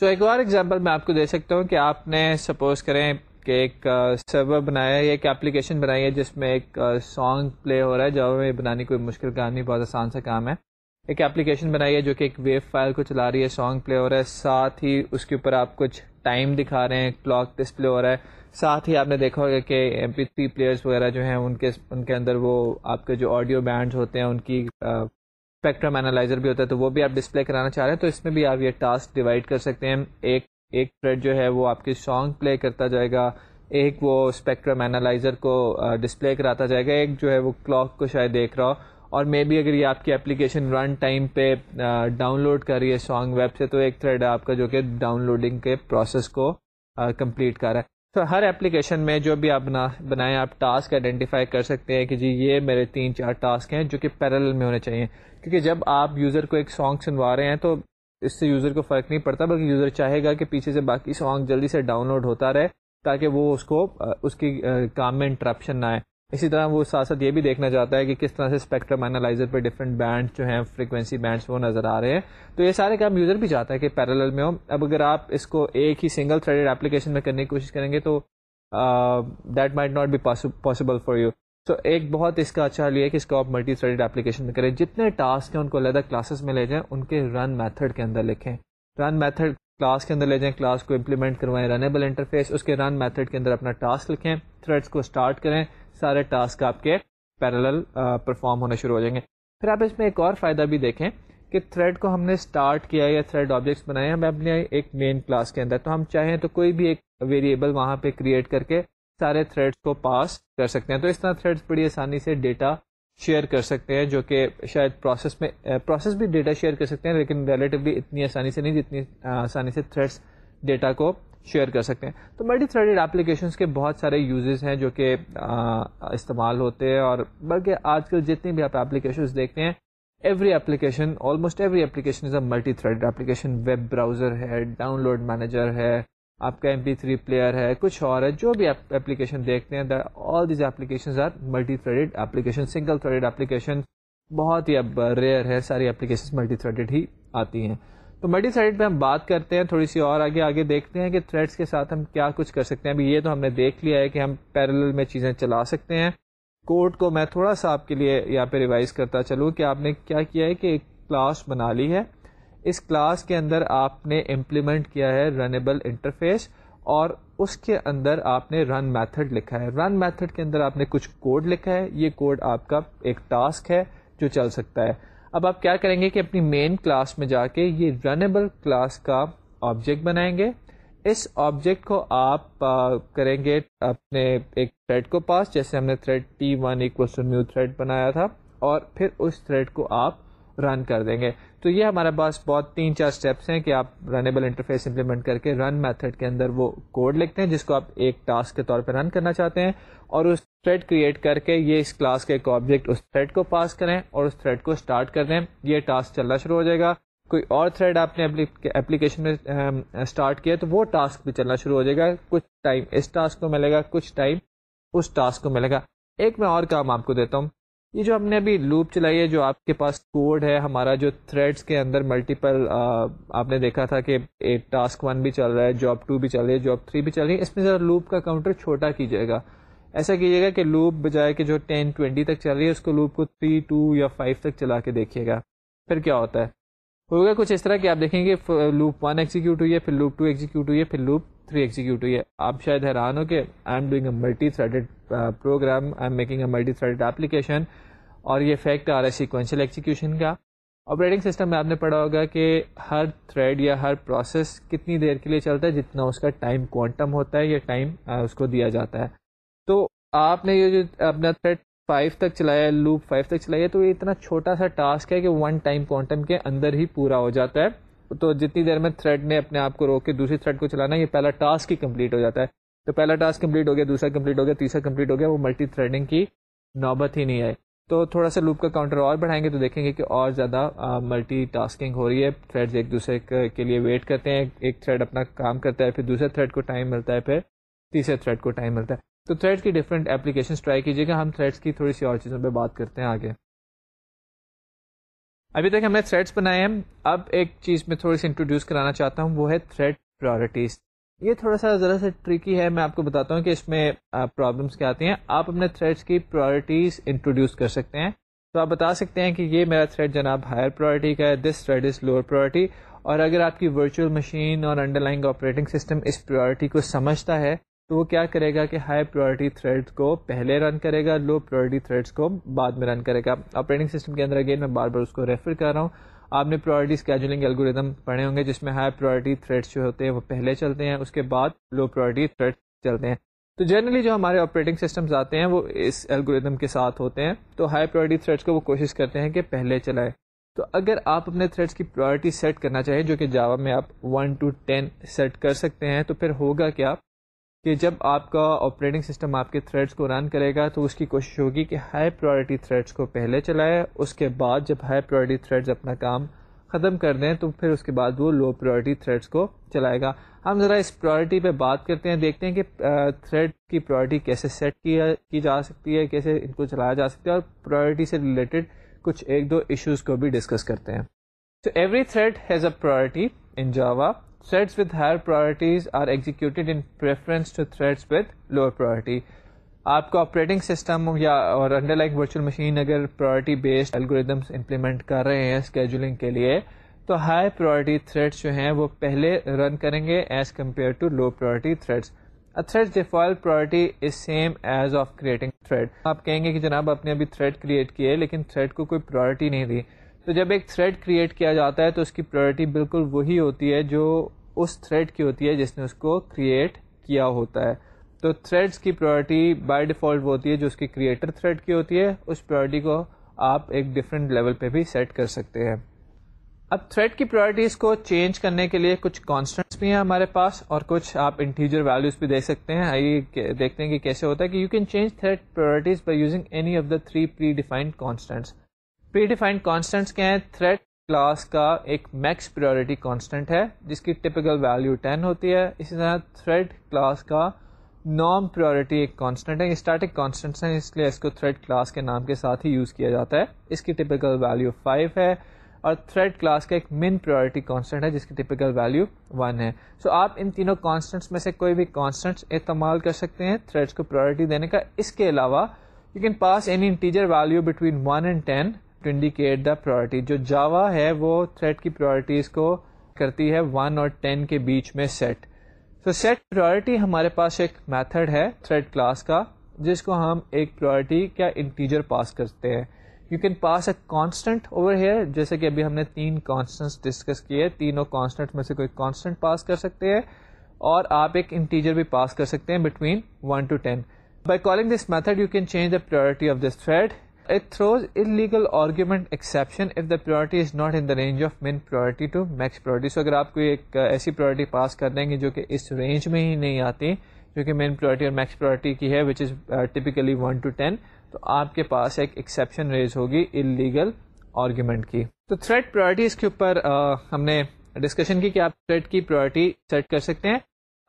تو ایک اور ایگزامپل میں آپ کو دے سکتا ہوں کہ آپ نے سپوز کریں کہ ایک سرور بنایا ہے ایک اپلیکیشن بنائی ہے جس میں ایک سانگ پلے ہو رہا ہے جب میں بنانی کوئی مشکل کام نہیں، بہت آسان سا کام ہے۔ ایک اپلیکیشن بنائی ہے جو کہ ایک ویو فائل کو چلا رہی ہے سانگ پلے ہو رہا ہے، ساتھ ہی اس کے اوپر آپ کچھ ٹائم دکھا رہے ہیں کلاک ڈسپلے ہو رہا ہے۔ ساتھ ہی آپ نے دیکھا ہوگا کہ ایم پی تھری پلیئرس وغیرہ جو ہیں، ان کے ان کے اندر وہ آپ کے جو آڈیو بینڈز ہوتے ہیں، ان کی اسپیکٹرم اینالائزر بھی ہوتا ہے تو وہ بھی آپ ڈسپلے کرانا چاہ رہے ہیں، تو اس میں بھی آپ یہ ٹاسک ڈیوائڈ کر سکتے ہیں۔ ایک ایک تھریڈ جو ہے وہ آپ کی سانگ پلے کرتا جائے گا، ایک وہ اسپیکٹرم اینالائزر کو ڈسپلے کراتا جائے گا، ایک جو ہے وہ کلاک کو شاید دیکھ رہا ہو۔ اور مے بی اگر یہ آپ کی اپلیکیشن رن ٹائم پہ ڈاؤن لوڈ کر رہی ہے سانگ ویب سے، تو ایک تھریڈ ہے آپ کا جو کہ ڈاؤن لوڈنگ کے پروسیس کو کمپلیٹ کر رہا ہے۔ تو ہر اپلیکیشن میں جو بھی آپ بنا، بنائیں، آپ ٹاسک آئیڈینٹیفائی کر سکتے ہیں کہ جی یہ میرے تین چار ٹاسک ہیں جو کہ پیرل میں ہونے چاہیے۔ کیونکہ جب آپ یوزر کو ایک سانگ سنوا رہے ہیں تو اس سے یوزر کو فرق نہیں پڑتا، بلکہ یوزر چاہے گا کہ پیچھے سے باقی سانگ جلدی سے ڈاؤن لوڈ ہوتا رہے تاکہ وہ اس کو، اس کی کام میں انٹرپشن نہ آئے۔ اسی طرح وہ ساتھ ساتھ یہ بھی دیکھنا چاہتا ہے کہ کس طرح سے اسپیکٹرم اینالائزر پہ ڈفرنٹ بینڈ جو ہیں فریکوینسی بینڈس وہ نظر آ رہے ہیں۔ تو یہ سارے کام یوزر بھی چاہتا ہے کہ پیرل میں ہو اب اگر آپ اس کو ایک ہی سنگل تھریڈ اپلیکیشن میں کرنے کی کوشش کریں گے تو that might not be possible for you تو ایک بہت اس کا اچھا ہے کہ اس کو آپ ملٹی تھریڈ اپلیکیشن میں کریں۔ جتنے ٹاسک ہیں ان کو علیحدہ کلاسز میں لے جائیں، ان کے رن میتھڈ کے اندر لکھیں۔ رن میتھڈ کلاس کے اندر لے جائیں کلاس کو امپلیمنٹ کروائیں رنیبل انٹرفیس اس کے رن میتھڈ کے اندر اپنا ٹاسک لکھیں۔ تھریڈس کو اسٹارٹ کریں۔ سارے ٹاسک آپ کے پیرل پرفارم ہونا شروع ہو جائیں گے۔ پھر آپ اس میں ایک اور فائدہ بھی دیکھیں کہ تھریڈ کو ہم نے اسٹارٹ کیا یا تھریڈ آبجیکٹس بنائے، ہم اپنے ایک مین کلاس کے اندر، تو ہم چاہیں تو کوئی بھی ایک ویریبل وہاں پہ کریٹ کر کے سارے تھریڈس کو پاس کر سکتے ہیں۔ تو اس طرح تھریڈس بڑی آسانی سے ڈیٹا شیئر کر سکتے ہیں، جو کہ شاید پروسیس میں پروسیس بھی ڈیٹا شیئر کر سکتے ہیں، لیکن ریلیٹیولی اتنی آسانی سے نہیں جتنی آسانی سے تھریڈس ڈیٹا کو شیئر کر سکتے ہیں۔ تو ملٹی تھریڈیڈ اپلیکیشنس کے بہت سارے یوزز ہیں جو کہ استعمال ہوتے ہیں اور بلکہ آج کل جتنی بھی آپ اپلیکیشنز دیکھتے ہیں every application almost every application is a multithread application web browser ہے ڈاؤن لوڈ مینیجر ہے، آپ کا ایم پی تھری پلیئر ہے، کچھ اور ہے، جو بھی آپ اپلیکیشن دیکھتے ہیں all these application are multithread application single thread application بہت ہی اب ریئر ہے، ساری اپلیکیشن ملٹی تھریڈڈ ہی آتی ہیں۔ تو ملٹی تھریڈ پہ ہم بات کرتے ہیں، تھوڑی سی اور آگے آگے دیکھتے ہیں کہ تھریڈس کے ساتھ ہم کیا کچھ کر سکتے ہیں۔ ابھی یہ تو ہم نے دیکھ لیا ہے کہ ہم پیرل میں چیزیں چلا سکتے ہیں۔ کوڈ کو میں تھوڑا سا آپ کے لیے یہاں پہ ریوائز کرتا چلوں کہ آپ نے کیا کیا ہے کہ ایک کلاس بنا لی ہے۔ اس کلاس کے اندر آپ نے امپلیمنٹ کیا ہے رنیبل انٹرفیس اور اس کے اندر آپ نے رن میتھڈ لکھا ہے۔ رن میتھڈ کے اندر آپ نے کچھ کوڈ لکھا ہے۔ یہ کوڈ آپ کا ایک ٹاسک ہے جو چل سکتا ہے۔ اب آپ کیا کریں گے کہ اپنی مین کلاس میں جا کے یہ رنیبل کلاس کا آبجیکٹ بنائیں گے۔ اس آبجیکٹ کو آپ کریں گے اپنے ایک تھریڈ کو پاس، جیسے ہم نے thread T one new thread بنایا تھا، اور پھر اس تھریڈ کو آپ رن کر دیں گے۔ تو یہ ہمارے پاس بہت تین چار اسٹیپس ہیں کہ آپ رنیبل انٹرفیس امپلیمنٹ کر کے رن میتھڈ کے اندر وہ کوڈ لکھتے ہیں، جس کو آپ ایک ٹاسک کے طور پہ رن کرنا چاہتے ہیں، اور اس تھریڈ کریٹ کر کے یہ اس کلاس کا ایک آبجیکٹ اس تھریڈ کو پاس کریں اور اس تھریڈ کو اسٹارٹ کر دیں یہ ٹاسک چلنا شروع ہو جائے گا کوئی اور تھریڈ آپ نے اپلیکیشن میں اسٹارٹ کیا تو وہ ٹاسک بھی چلنا شروع ہو جائے گا کچھ ٹائم اس ٹاسک کو ملے گا کچھ ٹائم اس ٹاسک کو ملے گا ایک میں اور کام آپ کو دیتا ہوں یہ جو ہم نے ابھی لوپ چلائی ہے جو آپ کے پاس کوڈ ہے ہمارا جو تھریڈس کے اندر ملٹیپل آپ نے دیکھا تھا کہ ایک ٹاسک ون بھی چل رہا ہے جاب ٹو بھی چل رہی ہے جاب تھری بھی چل رہی ہے اس میں ذرا لوپ کا کاؤنٹر چھوٹا کیجیے گا ایسا کیجیے گا کہ لوپ بجائے کہ جو ٹین ٹوینٹی تک چل رہی ہے، اس کو لوپ کو تھری، ٹو یا فائیو تک چلا کے دیکھیے گا۔ پھر کیا ہوتا ہے؟ ہوگا کچھ اس طرح کہ آپ دیکھیں گے لوپ ون ایگزیکیوٹ ہوئی ہے، پھر لوپ ٹو ایگزیکیوٹ ہوئی ہے، پھر لوپ تھری ایگزیکیوٹ ہوئی ہے۔ آپ شاید حیران ہو کہ I'm doing a multithreaded program I'm making a multithread application اور یہ فیکٹ آ رہا ہے سیکوینشل ایکسیکیوشن کا۔ آپریٹنگ سسٹم میں آپ نے پڑھا ہوگا کہ ہر تھریڈ یا ہر پروسیس کتنی دیر کے لیے چلتا ہے؟ جتنا اس کا ٹائم کوانٹم ہوتا ہے یا ٹائم اس کو دیا جاتا ہے۔ آپ نے یہ جو اپنا تھریڈ فائیو تک چلایا لوپ فائیو تک چلایا تو یہ اتنا چھوٹا سا ٹاسک ہے کہ ون ٹائم کوانٹم کے اندر ہی پورا ہو جاتا ہے۔ تو جتنی دیر میں تھریڈ نے اپنے آپ کو روک کے دوسری تھریڈ کو چلانا یہ پہلا ٹاسک ہی کمپلیٹ ہو جاتا ہے۔ تو پہلا ٹاسک کمپلیٹ ہو گیا، دوسرا کمپلیٹ ہو گیا، تیسرا کمپلیٹ ہو گیا، وہ ملٹی تھریڈنگ کی نوبت ہی نہیں آئے تو تھوڑا سا لوپ کا کاؤنٹر اور بڑھائیں گے تو دیکھیں گے کہ اور زیادہ ملٹی ٹاسکنگ ہو رہی ہے۔ تھریڈ ایک دوسرے کے لیے ویٹ کرتے ہیں، ایک تھریڈ اپنا کام کرتا ہے، پھر دوسرے تھریڈ کو ٹائم ملتا ہے، پھر تیسرے تھریڈ کو ٹائم ملتا ہے۔ تو تھریڈ کی ڈفرینٹ اپلیکیشن ٹرائی کیجیے گا ہم تھریڈس کی تھوڑی سی اور چیزوں پہ بات کرتے ہیں آگے۔ ابھی تک ہم نے تھریڈس بنائے ہیں۔ اب ایک چیز میں تھوڑی سی انٹروڈیوس کرانا چاہتا ہوں، وہ ہے تھریڈ پرائرٹیز یہ تھوڑا سا ذرا سا ٹریکی ہے، میں آپ کو بتاتا ہوں کہ اس میں پرابلمس کیا آتی ہیں۔ آپ اپنے تھریڈس کی پرائرٹیز انٹروڈیوس کر سکتے ہیں۔ تو آپ بتا سکتے ہیں کہ یہ میرا تھریڈ جناب ہائر پرائرٹی کا ہے this thread is lower priority اور اگر آپ کی ورچوئل مشین اور انڈر لائن آپریٹنگ سسٹم اس پرائرٹی کو سمجھتا ہے تو وہ کیا کرے گا کہ ہائی پرائرٹی تھریڈ کو پہلے رن کرے گا لو پرائرٹی تھریڈس کو بعد میں رن کرے گا۔ آپریٹنگ سسٹم کے اندر اگین میں بار بار اس کو ریفر کر رہا ہوں۔ آپ نے پرائرٹی اسکیجولنگ الگوریدم پڑھے ہوں گے جس میں ہائی پرائرٹی تھریڈس جو ہوتے ہیں وہ پہلے چلتے ہیں، اس کے بعد لو پرائرٹی تھریڈ چلتے ہیں۔ تو جنرلی جو ہمارے آپریٹنگ سسٹمز آتے ہیں وہ اس الگوریدم کے ساتھ ہوتے ہیں۔ تو ہائی پرائرٹی تھریڈس کو وہ کوشش کرتے ہیں کہ پہلے چلائے۔ تو اگر آپ اپنے تھریڈس کی پرائرٹی سیٹ کرنا چاہیں، جو کہ جاوا میں آپ ون ٹو ٹین سیٹ کر سکتے ہیں، تو پھر ہوگا کیا؟ کہ جب آپ کا آپریٹنگ سسٹم آپ کے تھریڈس کو رن کرے گا تو اس کی کوشش ہوگی کہ ہائی پرائرٹی تھریڈس کو پہلے چلائے، اس کے بعد جب ہائی پرائرٹی تھریڈز اپنا کام ختم کر دیں تو پھر اس کے بعد وہ لو پرائرٹی تھریڈس کو چلائے گا۔ ہم ذرا اس پرائرٹی پہ بات کرتے ہیں، دیکھتے ہیں کہ تھریڈ کی پرائرٹی کیسے سیٹ کی جا سکتی ہے، کیسے ان کو چلایا جا سکتا ہے اور پرائرٹی سے ریلیٹڈ کچھ ایک دو ایشوز کو بھی ڈسکس کرتے ہیں۔ تو every thread has a priority in Java threads with higher priorities are executed in preference to threads with lower priority آپ کا آپریٹنگ سسٹم یا اور انڈر لائک ورچوئل مشین اگر پرائرٹی بیسڈ الگوریدمس امپلیمنٹ کر رہے ہیں اسکیجولنگ کے لیے، تو ہائی پرائرٹی تھریڈس جو ہیں وہ پہلے رن کریں گے as compare to low priority threads thread default priority is same as of creating thread آپ کہیں گے کہ جناب آپ نے ابھی تھریڈ کریٹ کیے لیکن تھریڈ کو کوئی پرائرٹی نہیں دی۔ تو جب ایک تھریڈ کریٹ کیا جاتا ہے تو اس کی پرائرٹی بالکل وہی ہوتی ہے جو اس تھریڈ کی ہوتی ہے جس نے اس کو کریٹ کیا ہوتا ہے۔ تو تھریڈس کی پرائرٹی بائی ڈیفالٹ وہ ہوتی ہے جو اس کی کریٹر تھریڈ کی ہوتی ہے۔ اس پرائرٹی کو آپ ایک ڈفرینٹ لیول پہ بھی سیٹ کر سکتے ہیں۔ اب تھریڈ کی پرائرٹیز کو چینج کرنے کے لیے کچھ کانسٹنٹس بھی ہیں ہمارے پاس اور کچھ آپ انٹیجر ویلوز بھی دیکھ سکتے ہیں۔ آئیے دیکھتے ہیں کہ کیسے ہوتا ہے کہ you can change thread priorities by using any of the three predefined constants predefined constants کیا ہیں؟ تھریڈ کلاس کا ایک میکس پریورٹی کانسٹنٹ ہے، جس کی ٹپکل ویلیو 10 ہوتی ہے۔ اسی طرح تھریڈ کلاس کا نام پریورٹی ایک کانسٹنٹ ہے اسٹارٹک کانسٹنٹس ہیں، اس لیے اس کو تھریڈ کلاس کے نام کے ساتھ ہی یوز کیا جاتا ہے۔ اس کی ٹپکل ویلیو 5 ہے اور تھریڈ کلاس کا ایک من پریورٹی کانسٹنٹ ہے، جس کی ٹپکل ویلیو 1 ہے۔ سو so آپ ان تینوں کانسٹنٹس میں سے کوئی بھی کانسٹنٹس استعمال کر سکتے ہیں تھریڈس کو پرائرٹی دینے کا۔ اس کے علاوہ you can pass any integer value between 1 and 10 to indicate the priority جو جاوا ہے، وہ تھریڈ کی پرائرٹیز کو کرتی ہے ون اور ٹین کے بیچ میں سیٹ تو سیٹ پرائرٹی ہمارے پاس ایک میتھڈ ہے تھریڈ کلاس کا، جس کو ہم ایک پرائرٹی کیا انٹیجر پاس کرتے ہیں. You can pass a constant over here جیسے کہ ابھی ہم نے تین کانسٹنٹ ڈسکس کیے تینوں کانسٹنٹ میں سے کوئی کانسٹنٹ پاس کر سکتے ہیں، اور آپ ایک انٹیجر بھی پاس کر سکتے ہیں between one to ten by calling this method you can change the priority of this thread It throws illegal argument exception if the priority is not in the range of min priority to max priority. So اگر آپ کوئی ایک ایسی priority پاس کر دیں گے جو کہ اس رینج میں ہی نہیں آتی، جو کہ مین پرائرٹی اور میکس پرائرٹی کی ہے which is typically one to ten تو آپ کے پاس ایک ایکسیپشن ریز ہوگی انلیگل آرگیومنٹ کی تو تھریڈ پرائرٹیز کے اوپر ہم نے ڈسکشن کی کہ آپ تھریڈ کی پرائرٹی سیٹ کر سکتے ہیں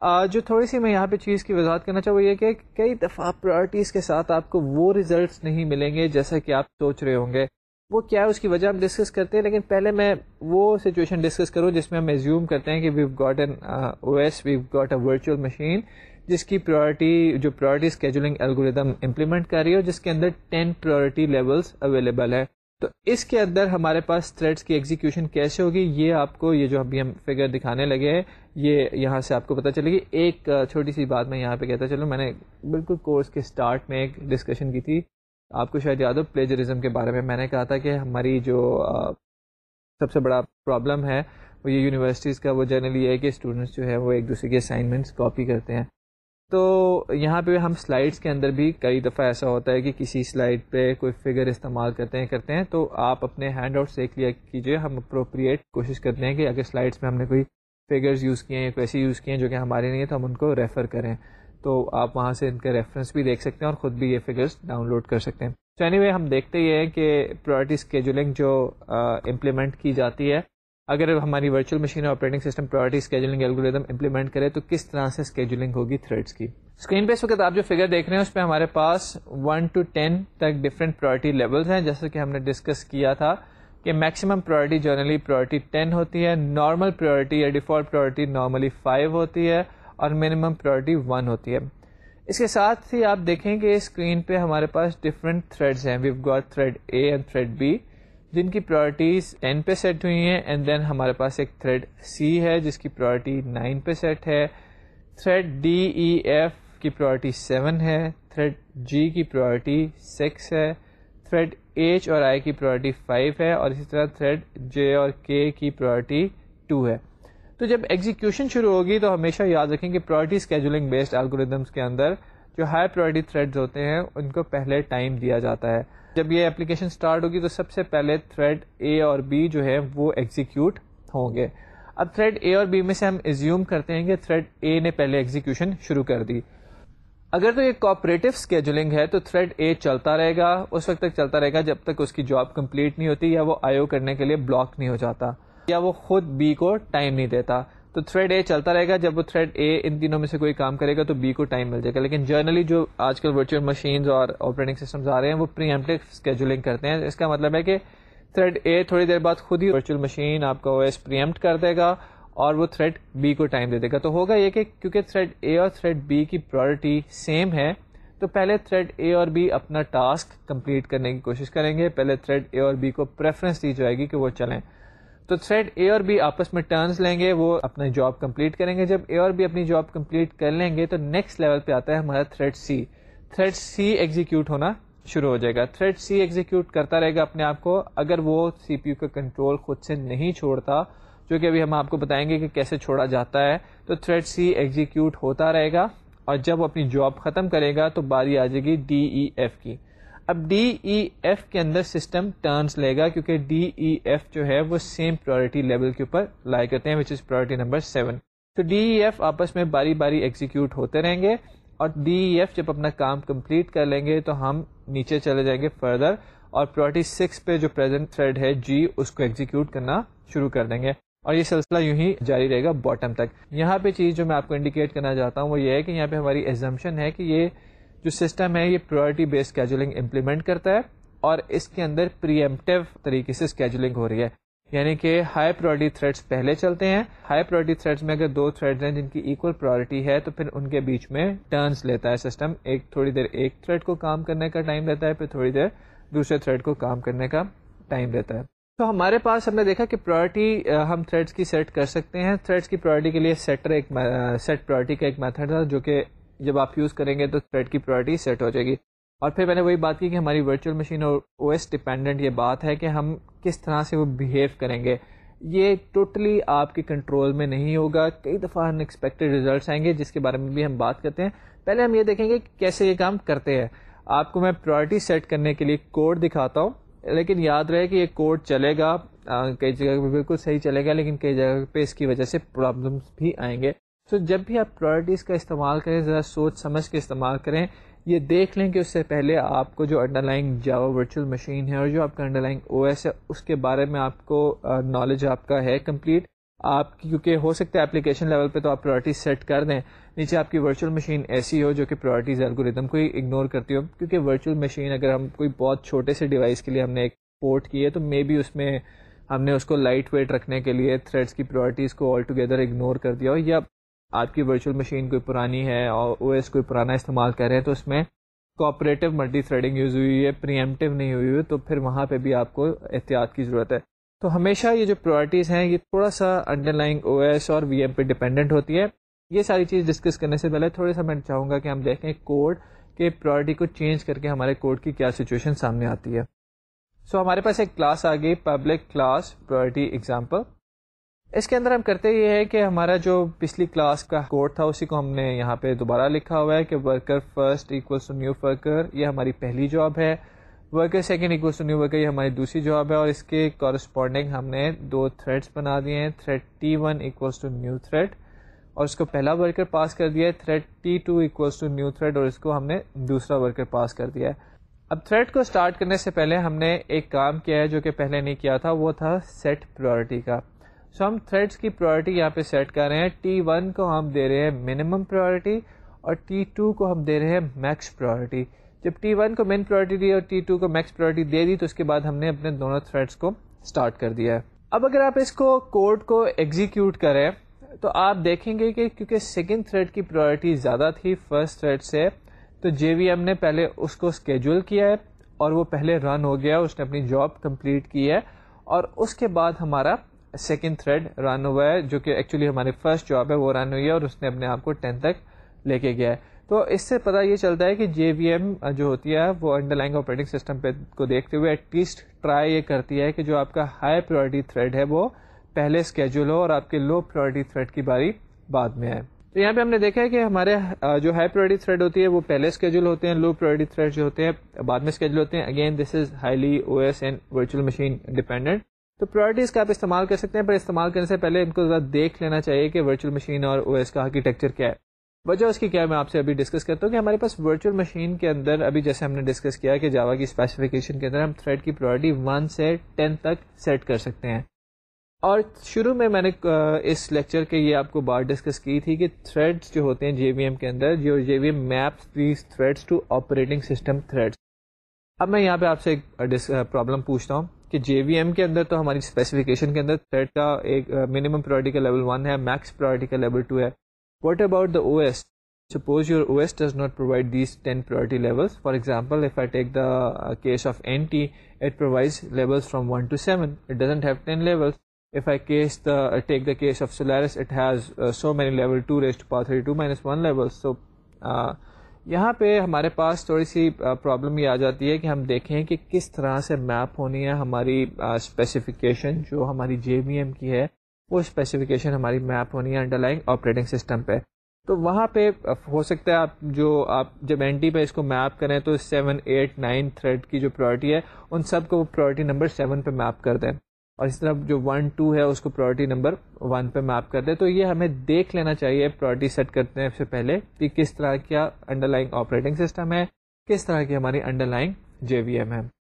جو تھوڑی سی میں یہاں پہ چیز کی وضاحت کرنا چاہوں یہ کہ کئی دفعہ پرائرٹیز کے ساتھ آپ کو وہ ریزلٹس نہیں ملیں گے جیسا کہ آپ سوچ رہے ہوں گے۔ وہ کیا ہے، اس کی وجہ ہم ڈسکس کرتے ہیں، لیکن پہلے میں وہ سچویشن ڈسکس کروں جس میں ہم ایزیوم کرتے ہیں کہ we've got an O S we've got a virtual machine جس کی پرائرٹی جو پرائرٹی اسکیجولنگ الگوریدم امپلیمنٹ کر رہی ہے جس کے اندر ٹین پرائرٹی لیولس اویلیبل ہے تو اس کے اندر ہمارے پاس تھریڈس کی ایگزیکیوشن کیسے ہوگی، یہ آپ کو، یہ جو ابھی ہم فگر دکھانے لگے ہیں یہ یہاں سے آپ کو پتہ چلے گی۔ ایک چھوٹی سی بات میں یہاں پہ کہتا چلوں، میں نے بالکل کورس کے سٹارٹ میں ایک ڈسکشن کی تھی۔ آپ کو شاید یاد ہو پلیجرزم کے بارے میں میں نے کہا تھا کہ ہماری جو سب سے بڑا پرابلم ہے وہ یہ یونیورسٹیز کا، وہ جنرلی یہ ہے کہ اسٹوڈنٹس جو ہے وہ ایک دوسرے کے اسائنمنٹس کاپی کرتے ہیں۔ تو یہاں پہ ہم سلائڈس کے اندر بھی کئی دفعہ ایسا ہوتا ہے کہ کسی سلائڈ پہ کوئی فگر استعمال کرتے ہیں کرتے ہیں۔ تو آپ اپنے ہینڈ آؤٹ دیکھ لیا کیجیے، ہم اپروپریٹ کوشش کرتے ہیں کہ اگر سلائڈس میں ہم نے کوئی فگرز یوز کیے ہیں یا ایسی یوز کیے ہیں جو کہ ہمارے نہیں ہیں، تو ہم ان کو ریفر کریں۔ تو آپ وہاں سے ان کے ریفرنس بھی دیکھ سکتے ہیں اور خود بھی یہ فگرس ڈاؤن لوڈ کر سکتے ہیں۔ تو اینی وے ہم دیکھتے ہی ہیں کہ پرائرٹی اسکیجولنگ جو امپلیمنٹ کی جاتی ہے، اگر ہماری virtual machine operating system priority scheduling algorithm implement کرے تو کس طرح سے اسکیجولنگ ہوگی تھریڈس کی؟ اسکرین پہ اس وقت آپ جو فگر دیکھ رہے ہیں، اس پہ ہمارے پاس ون ٹو ٹین تک ڈفرینٹ پرائرٹی لیولس ہیں جیسے کہ ہم نے ڈسکس کیا تھا۔ کہ maximum priority generally priority ten ہوتی ہے نارمل پرائرٹی یا ڈیفالٹ پرائرٹی نارملی فائیو ہوتی ہے اور منیمم پرائرٹی ون ہوتی ہے۔ اس کے ساتھ ہی آپ دیکھیں کہ اسکرین پہ ہمارے پاس ڈفرینٹ تھریڈس ہیں۔ We've got thread A and thread B جن کی پرائرٹیز ٹین پہ سیٹ ہوئی ہیں اینڈ دین ہمارے پاس ایک تھریڈ سی ہے جس کی پرائرٹی نائن پہ سیٹ ہے۔ تھریڈ ڈی ای ایف کی پرائرٹی سیون ہے۔ تھریڈ جی کی پرائرٹی سکس ہے۔ تھریڈ ایچ اور آئی کی پرائرٹی فائیو ہے اور اسی طرح تھریڈ جے اور کے کی پرائرٹی ٹو ہے۔ تو جب ایگزیکیوشن شروع ہوگی تو ہمیشہ یاد رکھیں کہ پرائرٹی اسکیجولنگ بیسڈ الگوریدمس کے اندر جو ہائی پرائرٹی تھریڈ ہوتے ہیں، ان کو پہلے ٹائم دیا جاتا ہے۔ جب یہ اپلیکیشن اسٹارٹ ہوگی تو سب سے پہلے تھریڈ اے اور بی جو ہے وہ ایگزیکیوٹ ہوں گے۔ اب تھریڈ اے اور بی میں سے ہم ایزیوم کرتے ہیں کہ تھریڈ اے نے پہلے ایگزیکیوشن شروع کر دی۔ اگر تو یہ کوپریٹو اسکیجولنگ ہے تو تھریڈ اے چلتا رہے گا، اس وقت تک چلتا رہے گا جب تک اس کی جاب کمپلیٹ نہیں ہوتی یا وہ آئیو کرنے کے لیے بلاک نہیں ہو جاتا یا وہ خود بی کو ٹائم نہیں دیتا۔ تو تھریڈ اے چلتا رہے گا، جب وہ تھریڈ اے ان دنوں میں سے کوئی کام کرے گا تو بی کو ٹائم مل جائے گا۔ لیکن جرنلی جو آج کل ورچوئل مشینز اور آپریٹنگ سسٹمز آ رہے ہیں، وہ پری ایمپٹیو اسکیجولنگ کرتے ہیں۔ اس کا مطلب ہے کہ تھریڈ اے تھوڑی دیر بعد خود ہی ورچوئل مشین آپ کا او ایس پریمپٹ کر دے گا اور وہ تھریڈ بی کو ٹائم دے دے گا۔ تو ہوگا یہ کہ کیونکہ تھریڈ اے اور تھریڈ بی کی پرائرٹی سیم ہے، تو پہلے تھریڈ اے اور بی اپنا ٹاسک کمپلیٹ کرنے کی کوشش کریں گے۔ پہلے تھریڈ اے اور بی کو پریفرنس دی جائے گی کہ وہ چلیں۔ تو تھریڈ اے اور بی آپس میں ٹرنس لیں گے، وہ اپنا جاب کمپلیٹ کریں گے۔ جب اے اور بی اپنی جاب کمپلیٹ کر لیں گے، تو نیکسٹ لیول پہ آتا ہے ہمارا thread C thread C execute ہونا شروع ہو جائے گا۔ تھریڈ سی ایگزیکیوٹ کرتا رہے گا اپنے آپ کو۔ اگر وہ سی پی یو کا کنٹرول خود سے نہیں چھوڑتا جو کہ ابھی ہم آپ کو بتائیں گے کہ کیسے چھوڑا جاتا ہے، تو تھریڈ سی ایگزیکیوٹ ہوتا رہے گا اور جب وہ اپنی جاب ختم کرے گا تو باری آ جائے گی ڈی ای ایف کی۔ اب ڈی ای ایف کے اندر سسٹم ٹرنس لے گا کیونکہ ڈی ای ایف جو ہے وہ سیم پرائرٹی لیول کے اوپر لائی کرتے ہیں which is priority number seven تو ڈی ای ایف آپس میں باری باری ایگزیکیوٹ ہوتے رہیں گے اور ڈی ای ایف جب اپنا کام کمپلیٹ کر لیں گے تو ہم نیچے چلے جائیں گے فردر اور پرائرٹی سکس پہ جو پرزینٹ تھریڈ ہے جی اس کو ایگزیکیوٹ کرنا شروع کر دیں گے۔ اور یہ سلسلہ یوں ہی جاری رہے گا باٹم تک۔ یہاں پہ چیز جو میں آپ کو انڈیکیٹ کرنا چاہتا ہوں وہ یہ ہے کہ یہاں پہ ہماری ایگزمشن ہے کہ یہ جو سسٹم ہے یہ پرائرٹی بیسڈ کیجولنگ امپلیمنٹ کرتا ہے اور اس کے اندر پریمپٹیو طریقے سے اسکیجولنگ ہو رہی ہے۔ یعنی کہ ہائی پرائرٹی تھریڈس پہلے چلتے ہیں۔ ہائی پرائرٹی تھریڈس میں اگر دو تھریڈ ہیں جن کی ایکول پرائرٹی ہے تو پھر ان کے بیچ میں ٹرنس لیتا ہے سسٹم ایک تھوڑی دیر ایک تھریڈ کو کام کرنے کا ٹائم دیتا ہے، پھر تھوڑی دیر دوسرے تھریڈ کو کام کرنے کا ٹائم دیتا ہے۔ تو ہمارے پاس ہم نے دیکھا کہ پرائرٹی ہم تھریڈس کی سیٹ کر سکتے ہیں۔ تھریڈس کی پرائرٹی کے لیے سیٹر ایک سیٹ پرائرٹی کا ایک میتھڈ تھا جو کہ جب آپ یوز کریں گے تو تھریڈ کی پرائرٹی سیٹ ہو جائے گی۔ اور پھر میں نے وہی بات کی کہ ہماری ورچوئل مشین اور او ایس ڈپینڈنٹ یہ بات ہے کہ ہم کس طرح سے وہ بیہیو کریں گے۔ یہ ٹوٹلی آپ کے کنٹرول میں نہیں ہوگا۔ کئی دفعہ ان ایکسپیکٹڈ ریزلٹس آئیں گے جس کے بارے میں بھی ہم بات کرتے ہیں۔ پہلے ہم یہ دیکھیں گے کہ کیسے یہ کام کرتے ہیں۔ آپ کو میں پرائرٹی سیٹ کرنے کے لیے کوڈ دکھاتا ہوں۔ لیکن یاد رہے کہ یہ کوڈ چلے گا کئی جگہ پہ بالکل صحیح چلے گا، لیکن کئی جگہ پہ اس کی وجہ سے پرابلمس بھی آئیں گے۔ تو جب بھی آپ پرائرٹیز کا استعمال کریں، ذرا سوچ سمجھ کے استعمال کریں۔ یہ دیکھ لیں کہ اس سے پہلے آپ کو جو underlying Java virtual machine ہے اور جو آپ کا انڈر لائن او ایس ہے، اس کے بارے میں آپ کو نالج آپ کا ہے کمپلیٹ آپ کی کیونکہ ہو سکتا ہے اپلیکیشن لیول پہ تو آپ پرائرٹیز سیٹ کر دیں۔ نیچے آپ کی ورچوئل مشین ایسی ہو جو کہ پرائرٹیز الگوریدم کو ہی اگنور کرتی ہو۔ کیونکہ ورچوئل مشین اگر ہم کوئی بہت چھوٹے سے ڈیوائس کے لیے ہم نے ایک پورٹ کی ہے تو مے بی اس میں ہم نے اس کو لائٹ ویٹ رکھنے کے لیے تھریڈس کی پرائرٹیز کو آل ٹوگیدر اگنور کر دیا ہو۔ یا آپ کی ورچوئل مشین کوئی پرانی ہے اور او ایس کوئی پرانا استعمال کر رہے ہیں تو اس میں کوآپریٹو ملٹی تھریڈنگ یوز ہوئی ہے پریمپٹیو نہیں ہوئی ہوئی، تو پھر وہاں پہ بھی آپ کو احتیاط کی ضرورت ہے۔ تو ہمیشہ یہ جو پرائرٹیز ہیں یہ تھوڑا سا انڈر لائن او ایس اور وی ایم پہ ڈپینڈنٹ ہوتی ہے یہ ساری چیز ڈسکس کرنے سے پہلے تھوڑا سا میں چاہوں گا کہ ہم دیکھیں کوڈ کے پرائرٹی کو چینج کر کے ہمارے کوڈ کی کیا سچویشن سامنے آتی ہے۔ سو so, ہمارے پاس ایک کلاس آ گئی پبلک کلاس پرائرٹی ایگزامپل اس کے اندر ہم کرتے یہ ہے کہ ہمارا جو پچھلی کلاس کا کوڈ تھا اسی کو ہم نے یہاں پہ دوبارہ لکھا ہوا ہے کہ worker first equals to new worker یہ ہماری پہلی جاب ہے۔ Worker second equals to new worker یہ ہماری دوسری جاب ہے اور اس کے کورسپونڈنگ ہم نے دو تھریڈس بنا دیے ہیں۔ Thread T one equals to new thread اور اس کو پہلا ورکر پاس کر دیا ہے۔ Thread T two equals to new thread اور اس کو ہم نے دوسرا ورکر پاس کر دیا ہے۔ اب تھریڈ کو اسٹارٹ کرنے سے پہلے ہم نے ایک کام کیا ہے جو کہ پہلے نہیں کیا تھا، وہ تھا سیٹ پرائرٹی کا۔ سو ہم تھریڈس کی پرائرٹی یہاں پہ سیٹ کر رہے ہیں۔ ٹی ون کو ہم دے رہے ہیں منیمم پرائرٹی اور ٹی ٹو کو ہم دے رہے ہیں میکس پرائرٹی جب ٹی ون کو مین پرائرٹی دی اور ٹی ٹو کو میکس پرائرٹی دے دی تو اس کے بعد ہم نے اپنے دونوں تھریڈس کو اسٹارٹ کر دیا ہے۔ اب اگر آپ اس کو کوڈ کو ایگزیکیوٹ کریں تو آپ دیکھیں گے کہ کیونکہ سیکنڈ تھریڈ کی پرائرٹی زیادہ تھی فرسٹ تھریڈ سے، تو جے وی ایم نے پہلے اس کو اسکیجول کیا ہے اور وہ پہلے رن ہو گیا، اس نے اپنی جاب کمپلیٹ کی ہے اور اس کے بعد ہمارا سیکنڈ تھریڈ رن ہوا ہے، جو کہ ایکچولی ہماری فرسٹ جاب ہے، وہ رن ہوئی ہے اور اس نے اپنے آپ کو ٹین تک لے کے گیا ہے۔ تو اس سے پتہ یہ چلتا ہے کہ جے وی ایم جو ہوتی ہے، وہ انڈر لائن آپریٹنگ سسٹم پہ کو دیکھتے ہوئے ایٹ لیسٹ ٹرائی یہ کرتی ہے کہ جو آپ کا ہائی پرائرٹی تھریڈ ہے، وہ پہلے اسکیجول ہو اور آپ کے لو پرائرٹی تھریڈ کی باری بعد میں آئے تو یہاں پہ ہم نے دیکھا ہے کہ ہمارے جو ہائی پرائرٹی تھریڈ ہوتی ہے، وہ پہلے اسکیجول ہوتے ہیں لو پرائرٹی تھریڈ جو ہوتے ہیں، بعد میں اسکیجول ہوتے ہیں۔ Again this is highly O S and virtual machine dependent تو پرائرٹیز کا آپ استعمال کر سکتے ہیں، پر استعمال کرنے سے پہلے ان کو ذرا دیکھ لینا چاہیے کہ ورچوئل مشین اور او ایس کا آرکیٹیکچر کیا ہے۔ وجہ اس کی کیا میں آپ سے ابھی ڈسکس کرتا ہوں کہ ہمارے پاس ورچوئل مشین کے اندر ابھی جیسے ہم نے ڈسکس کیا کہ جاوا کی اسپیسیفکیشن کے اندر ہم تھریڈ کی پرائرٹی ون سے ٹین تک سیٹ کر سکتے ہیں۔ اور شروع میں میں نے اس لیکچر کے یہ آپ کو بات ڈسکس کی تھی کہ تھریڈس جو ہوتے ہیں جے وی ایم کے اندر، جو J V M maps these threads to operating system threads اب میں یہاں پہ آپ سے ایک پرابلم پوچھتا ہوں کہ جے وی ایم کے اندر تو ہماری اسپیسیفکیشن کے اندر تھریڈ کا ایک منیمم پرائرٹی کا لیول ون ہے میکس پرائرٹی کا لیول ٹو ہے۔ What about the O S suppose your O S does not provide these ten priority levels for example if I take the case of N T it provides levels from one to seven it doesn't have ten levels if I case the uh, take the case of Solaris, it has uh, so many level 2 raised to power 32 minus 1 levels. So uh, یہاں پہ ہمارے پاس تھوڑی سی problem یہ آ جاتی ہے کہ ہم دیکھیں کہ کس طرح سے میپ ہونی ہے ہماری اسپیسیفکیشن جو ہماری جے وی ایم کی ہے وہ اسپیسیفکیشن ہماری میپ ہونی ہے انڈر لائن آپریٹنگ سسٹم پہ۔ تو وہاں پہ ہو سکتا ہے آپ جو آپ جب این ٹی پہ اس کو میپ کریں تو سیون ایٹ نائن تھریڈ کی جو پرائرٹی ہے، ان سب کو وہ پرائرٹی نمبر سیون پہ میپ کر دیں۔ اور اس طرح جو ون ٹو ہے، اس کو پرائرٹی نمبر ون پہ میپ کر دے تو یہ ہمیں دیکھ لینا چاہیے پرائرٹی سیٹ کرتے ہیں سے پہلے کہ کس طرح کیا انڈر لائن آپریٹنگ سسٹم ہے، کس طرح کی ہماری underlying J V M ہے۔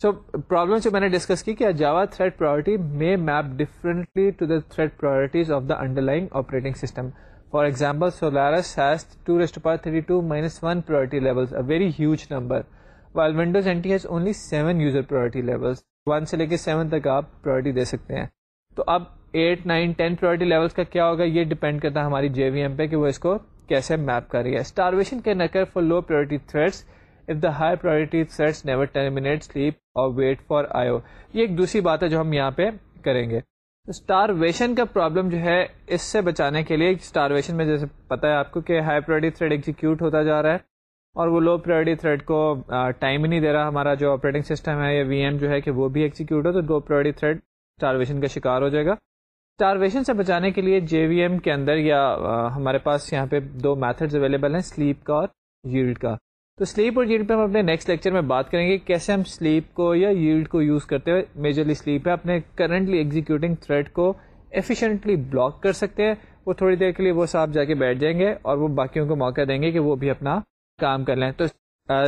سو پرابلم جو میں نے ڈسکس کی کہ جاوا تھریڈ پرائرٹی میں map differently to the thread priorities of the underlying operating system for example Solaris has two raised power thirty two minus one priority level very huge number while Windows N T has only seven user priority levels one سے لے کے seven تک آپ priority دے سکتے ہیں تو اب eight nine ten priority levels کا کیا ہوگا یہ ڈپینڈ کرتا ہے ہماری جے وی ایم پہ کہ وہ اس کو کیسے میپ کر رہی ہے اسٹارویشن کے occur for low priority threads if the high priority threads never terminate sleep اور ویٹ فار آئیو یہ ایک دوسری بات ہے جو ہم یہاں پہ کریں گے۔ اسٹارویشن کا پرابلم جو ہے، اس سے بچانے کے لیے اسٹارویشن میں جیسے پتا ہے آپ کو کہ ہائی پرائرٹی تھریڈ ایگزیکیوٹ ہوتا جا رہا ہے اور وہ لو پرائرٹی تھریڈ کو ٹائم ہی نہیں دے رہا ہمارا جو آپریٹنگ سسٹم ہے یا وی ایم جو ہے کہ وہ بھی ایگزیکیوٹ ہو تو لو پرائرٹی تھریڈ اسٹارویشن کا شکار ہو جائے گا۔ اسٹارویشن سے بچانے کے لیے جے وی ایم کے اندر یا ہمارے پاس یہاں پہ دو میتھڈز اویلیبل ہیں سلیپ کا اور ییلڈ کا۔ تو سلیپ اور ییلڈ پہ ہم اپنے نیکسٹ لیکچر میں بات کریں گے کیسے ہم سلیپ کو یا ییلڈ کو یوز کرتے ہوئے میجرلی سلیپ ہے اپنے کرنٹلی ایگزیکیوٹنگ تھریڈ کو ایفیشینٹلی بلاک کر سکتے ہیں۔ وہ تھوڑی دیر کے لیے وہ صاحب جا کے بیٹھ جائیں گے اور وہ باقیوں کو موقع دیں گے کہ وہ بھی اپنا کام کر لیں۔ تو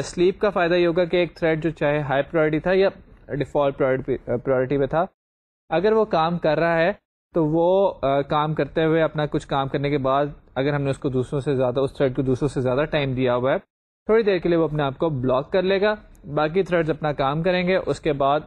سلیپ کا فائدہ یہ ہوگا کہ ایک تھریڈ جو چاہے ہائی پرائرٹی تھا یا ڈیفالٹ پرائرٹی پہ تھا۔ اگر وہ کام کر رہا ہے تو وہ کام کرتے ہوئے اپنا کچھ کام کرنے کے بعد اگر ہم نے اس کو دوسروں سے زیادہ، اس تھریڈ کو دوسروں سے زیادہ ٹائم دیا ہوا ہے تھوڑی دیر کے لیے وہ اپنے آپ کو بلاک کر لے گا۔ باقی تھریڈ اپنا کام کریں گے۔ اس کے بعد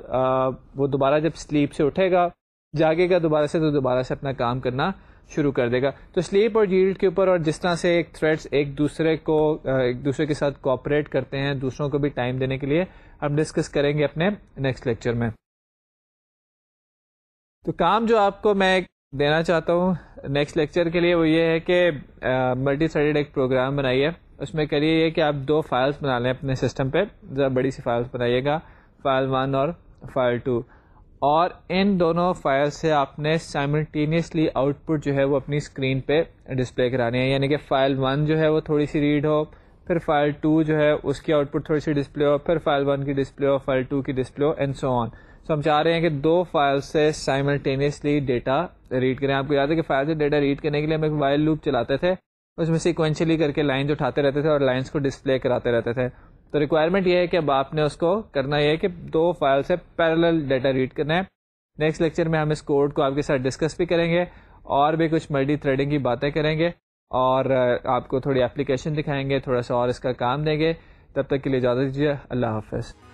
وہ دوبارہ جب سلیپ سے اٹھے گا، جاگے گا دوبارہ سے تو دوبارہ سے اپنا کام کرنا شروع کر دے گا۔ تو سلیپ اور جیلڈ کے اوپر اور جس طرح سے ایک تھریڈس ایک دوسرے کو ایک دوسرے کے ساتھ کوپریٹ کرتے ہیں، دوسروں کو بھی ٹائم دینے کے لیے، ہم ڈسکس کریں گے اپنے نیکسٹ لیکچر میں۔ تو کام جو آپ کو میں دینا چاہتا ہوں نیکسٹ لیکچر کے لیے وہ یہ ہے کہ ملٹی تھریڈ ایک پروگرام بنائیے اس میں کریے یہ کہ آپ دو فائلس بنا لیں اپنے سسٹم پہ۔ ذرا بڑی سی فائلس بنائیے گا۔ فائل ون اور فائل ٹو اور ان دونوں فائل سے آپ نے سائملٹینیسلی آؤٹ پٹ جو ہے وہ اپنی اسکرین پہ ڈسپلے کرانی ہے۔ یعنی کہ فائل ون جو ہے وہ تھوڑی سی ریڈ ہو، پھر فائل ٹو جو ہے اس کی آؤٹ پٹ تھوڑی سی ڈسپلے ہو، پھر فائل ون کی ڈسپلے ہو فائل ٹو کی ڈسپلے ہو اینڈ سو آن سو ہم چاہ رہے ہیں کہ دو فائل سے سائملٹینیسلی ڈیٹا ریڈ کریں۔ آپ کو یاد ہے کہ فائل سے ڈیٹا ریڈ کرنے کے لیے ہم ایک وائل لوپ چلاتے تھے۔ اس میں سیکوینشلی کر کے لائنز اٹھاتے رہتے تھے اور لائنس کو ڈسپلے کراتے رہتے تھے۔ تو ریکوائرمنٹ یہ ہے کہ اب آپ نے اس کو کرنا یہ ہے کہ دو فائل سے پیرل ڈیٹا ریڈ کرنا ہے۔ نیکسٹ لیکچر میں ہم اس کوڈ کو آپ کے ساتھ ڈسکس بھی کریں گے اور بھی کچھ ملٹی تھریڈنگ کی باتیں کریں گے اور آپ کو تھوڑی اپلیکیشن دکھائیں گے، تھوڑا سا اور اس کا کام دیں گے۔ تب تک کے لیے اجازت دیجیے۔ اللہ حافظ۔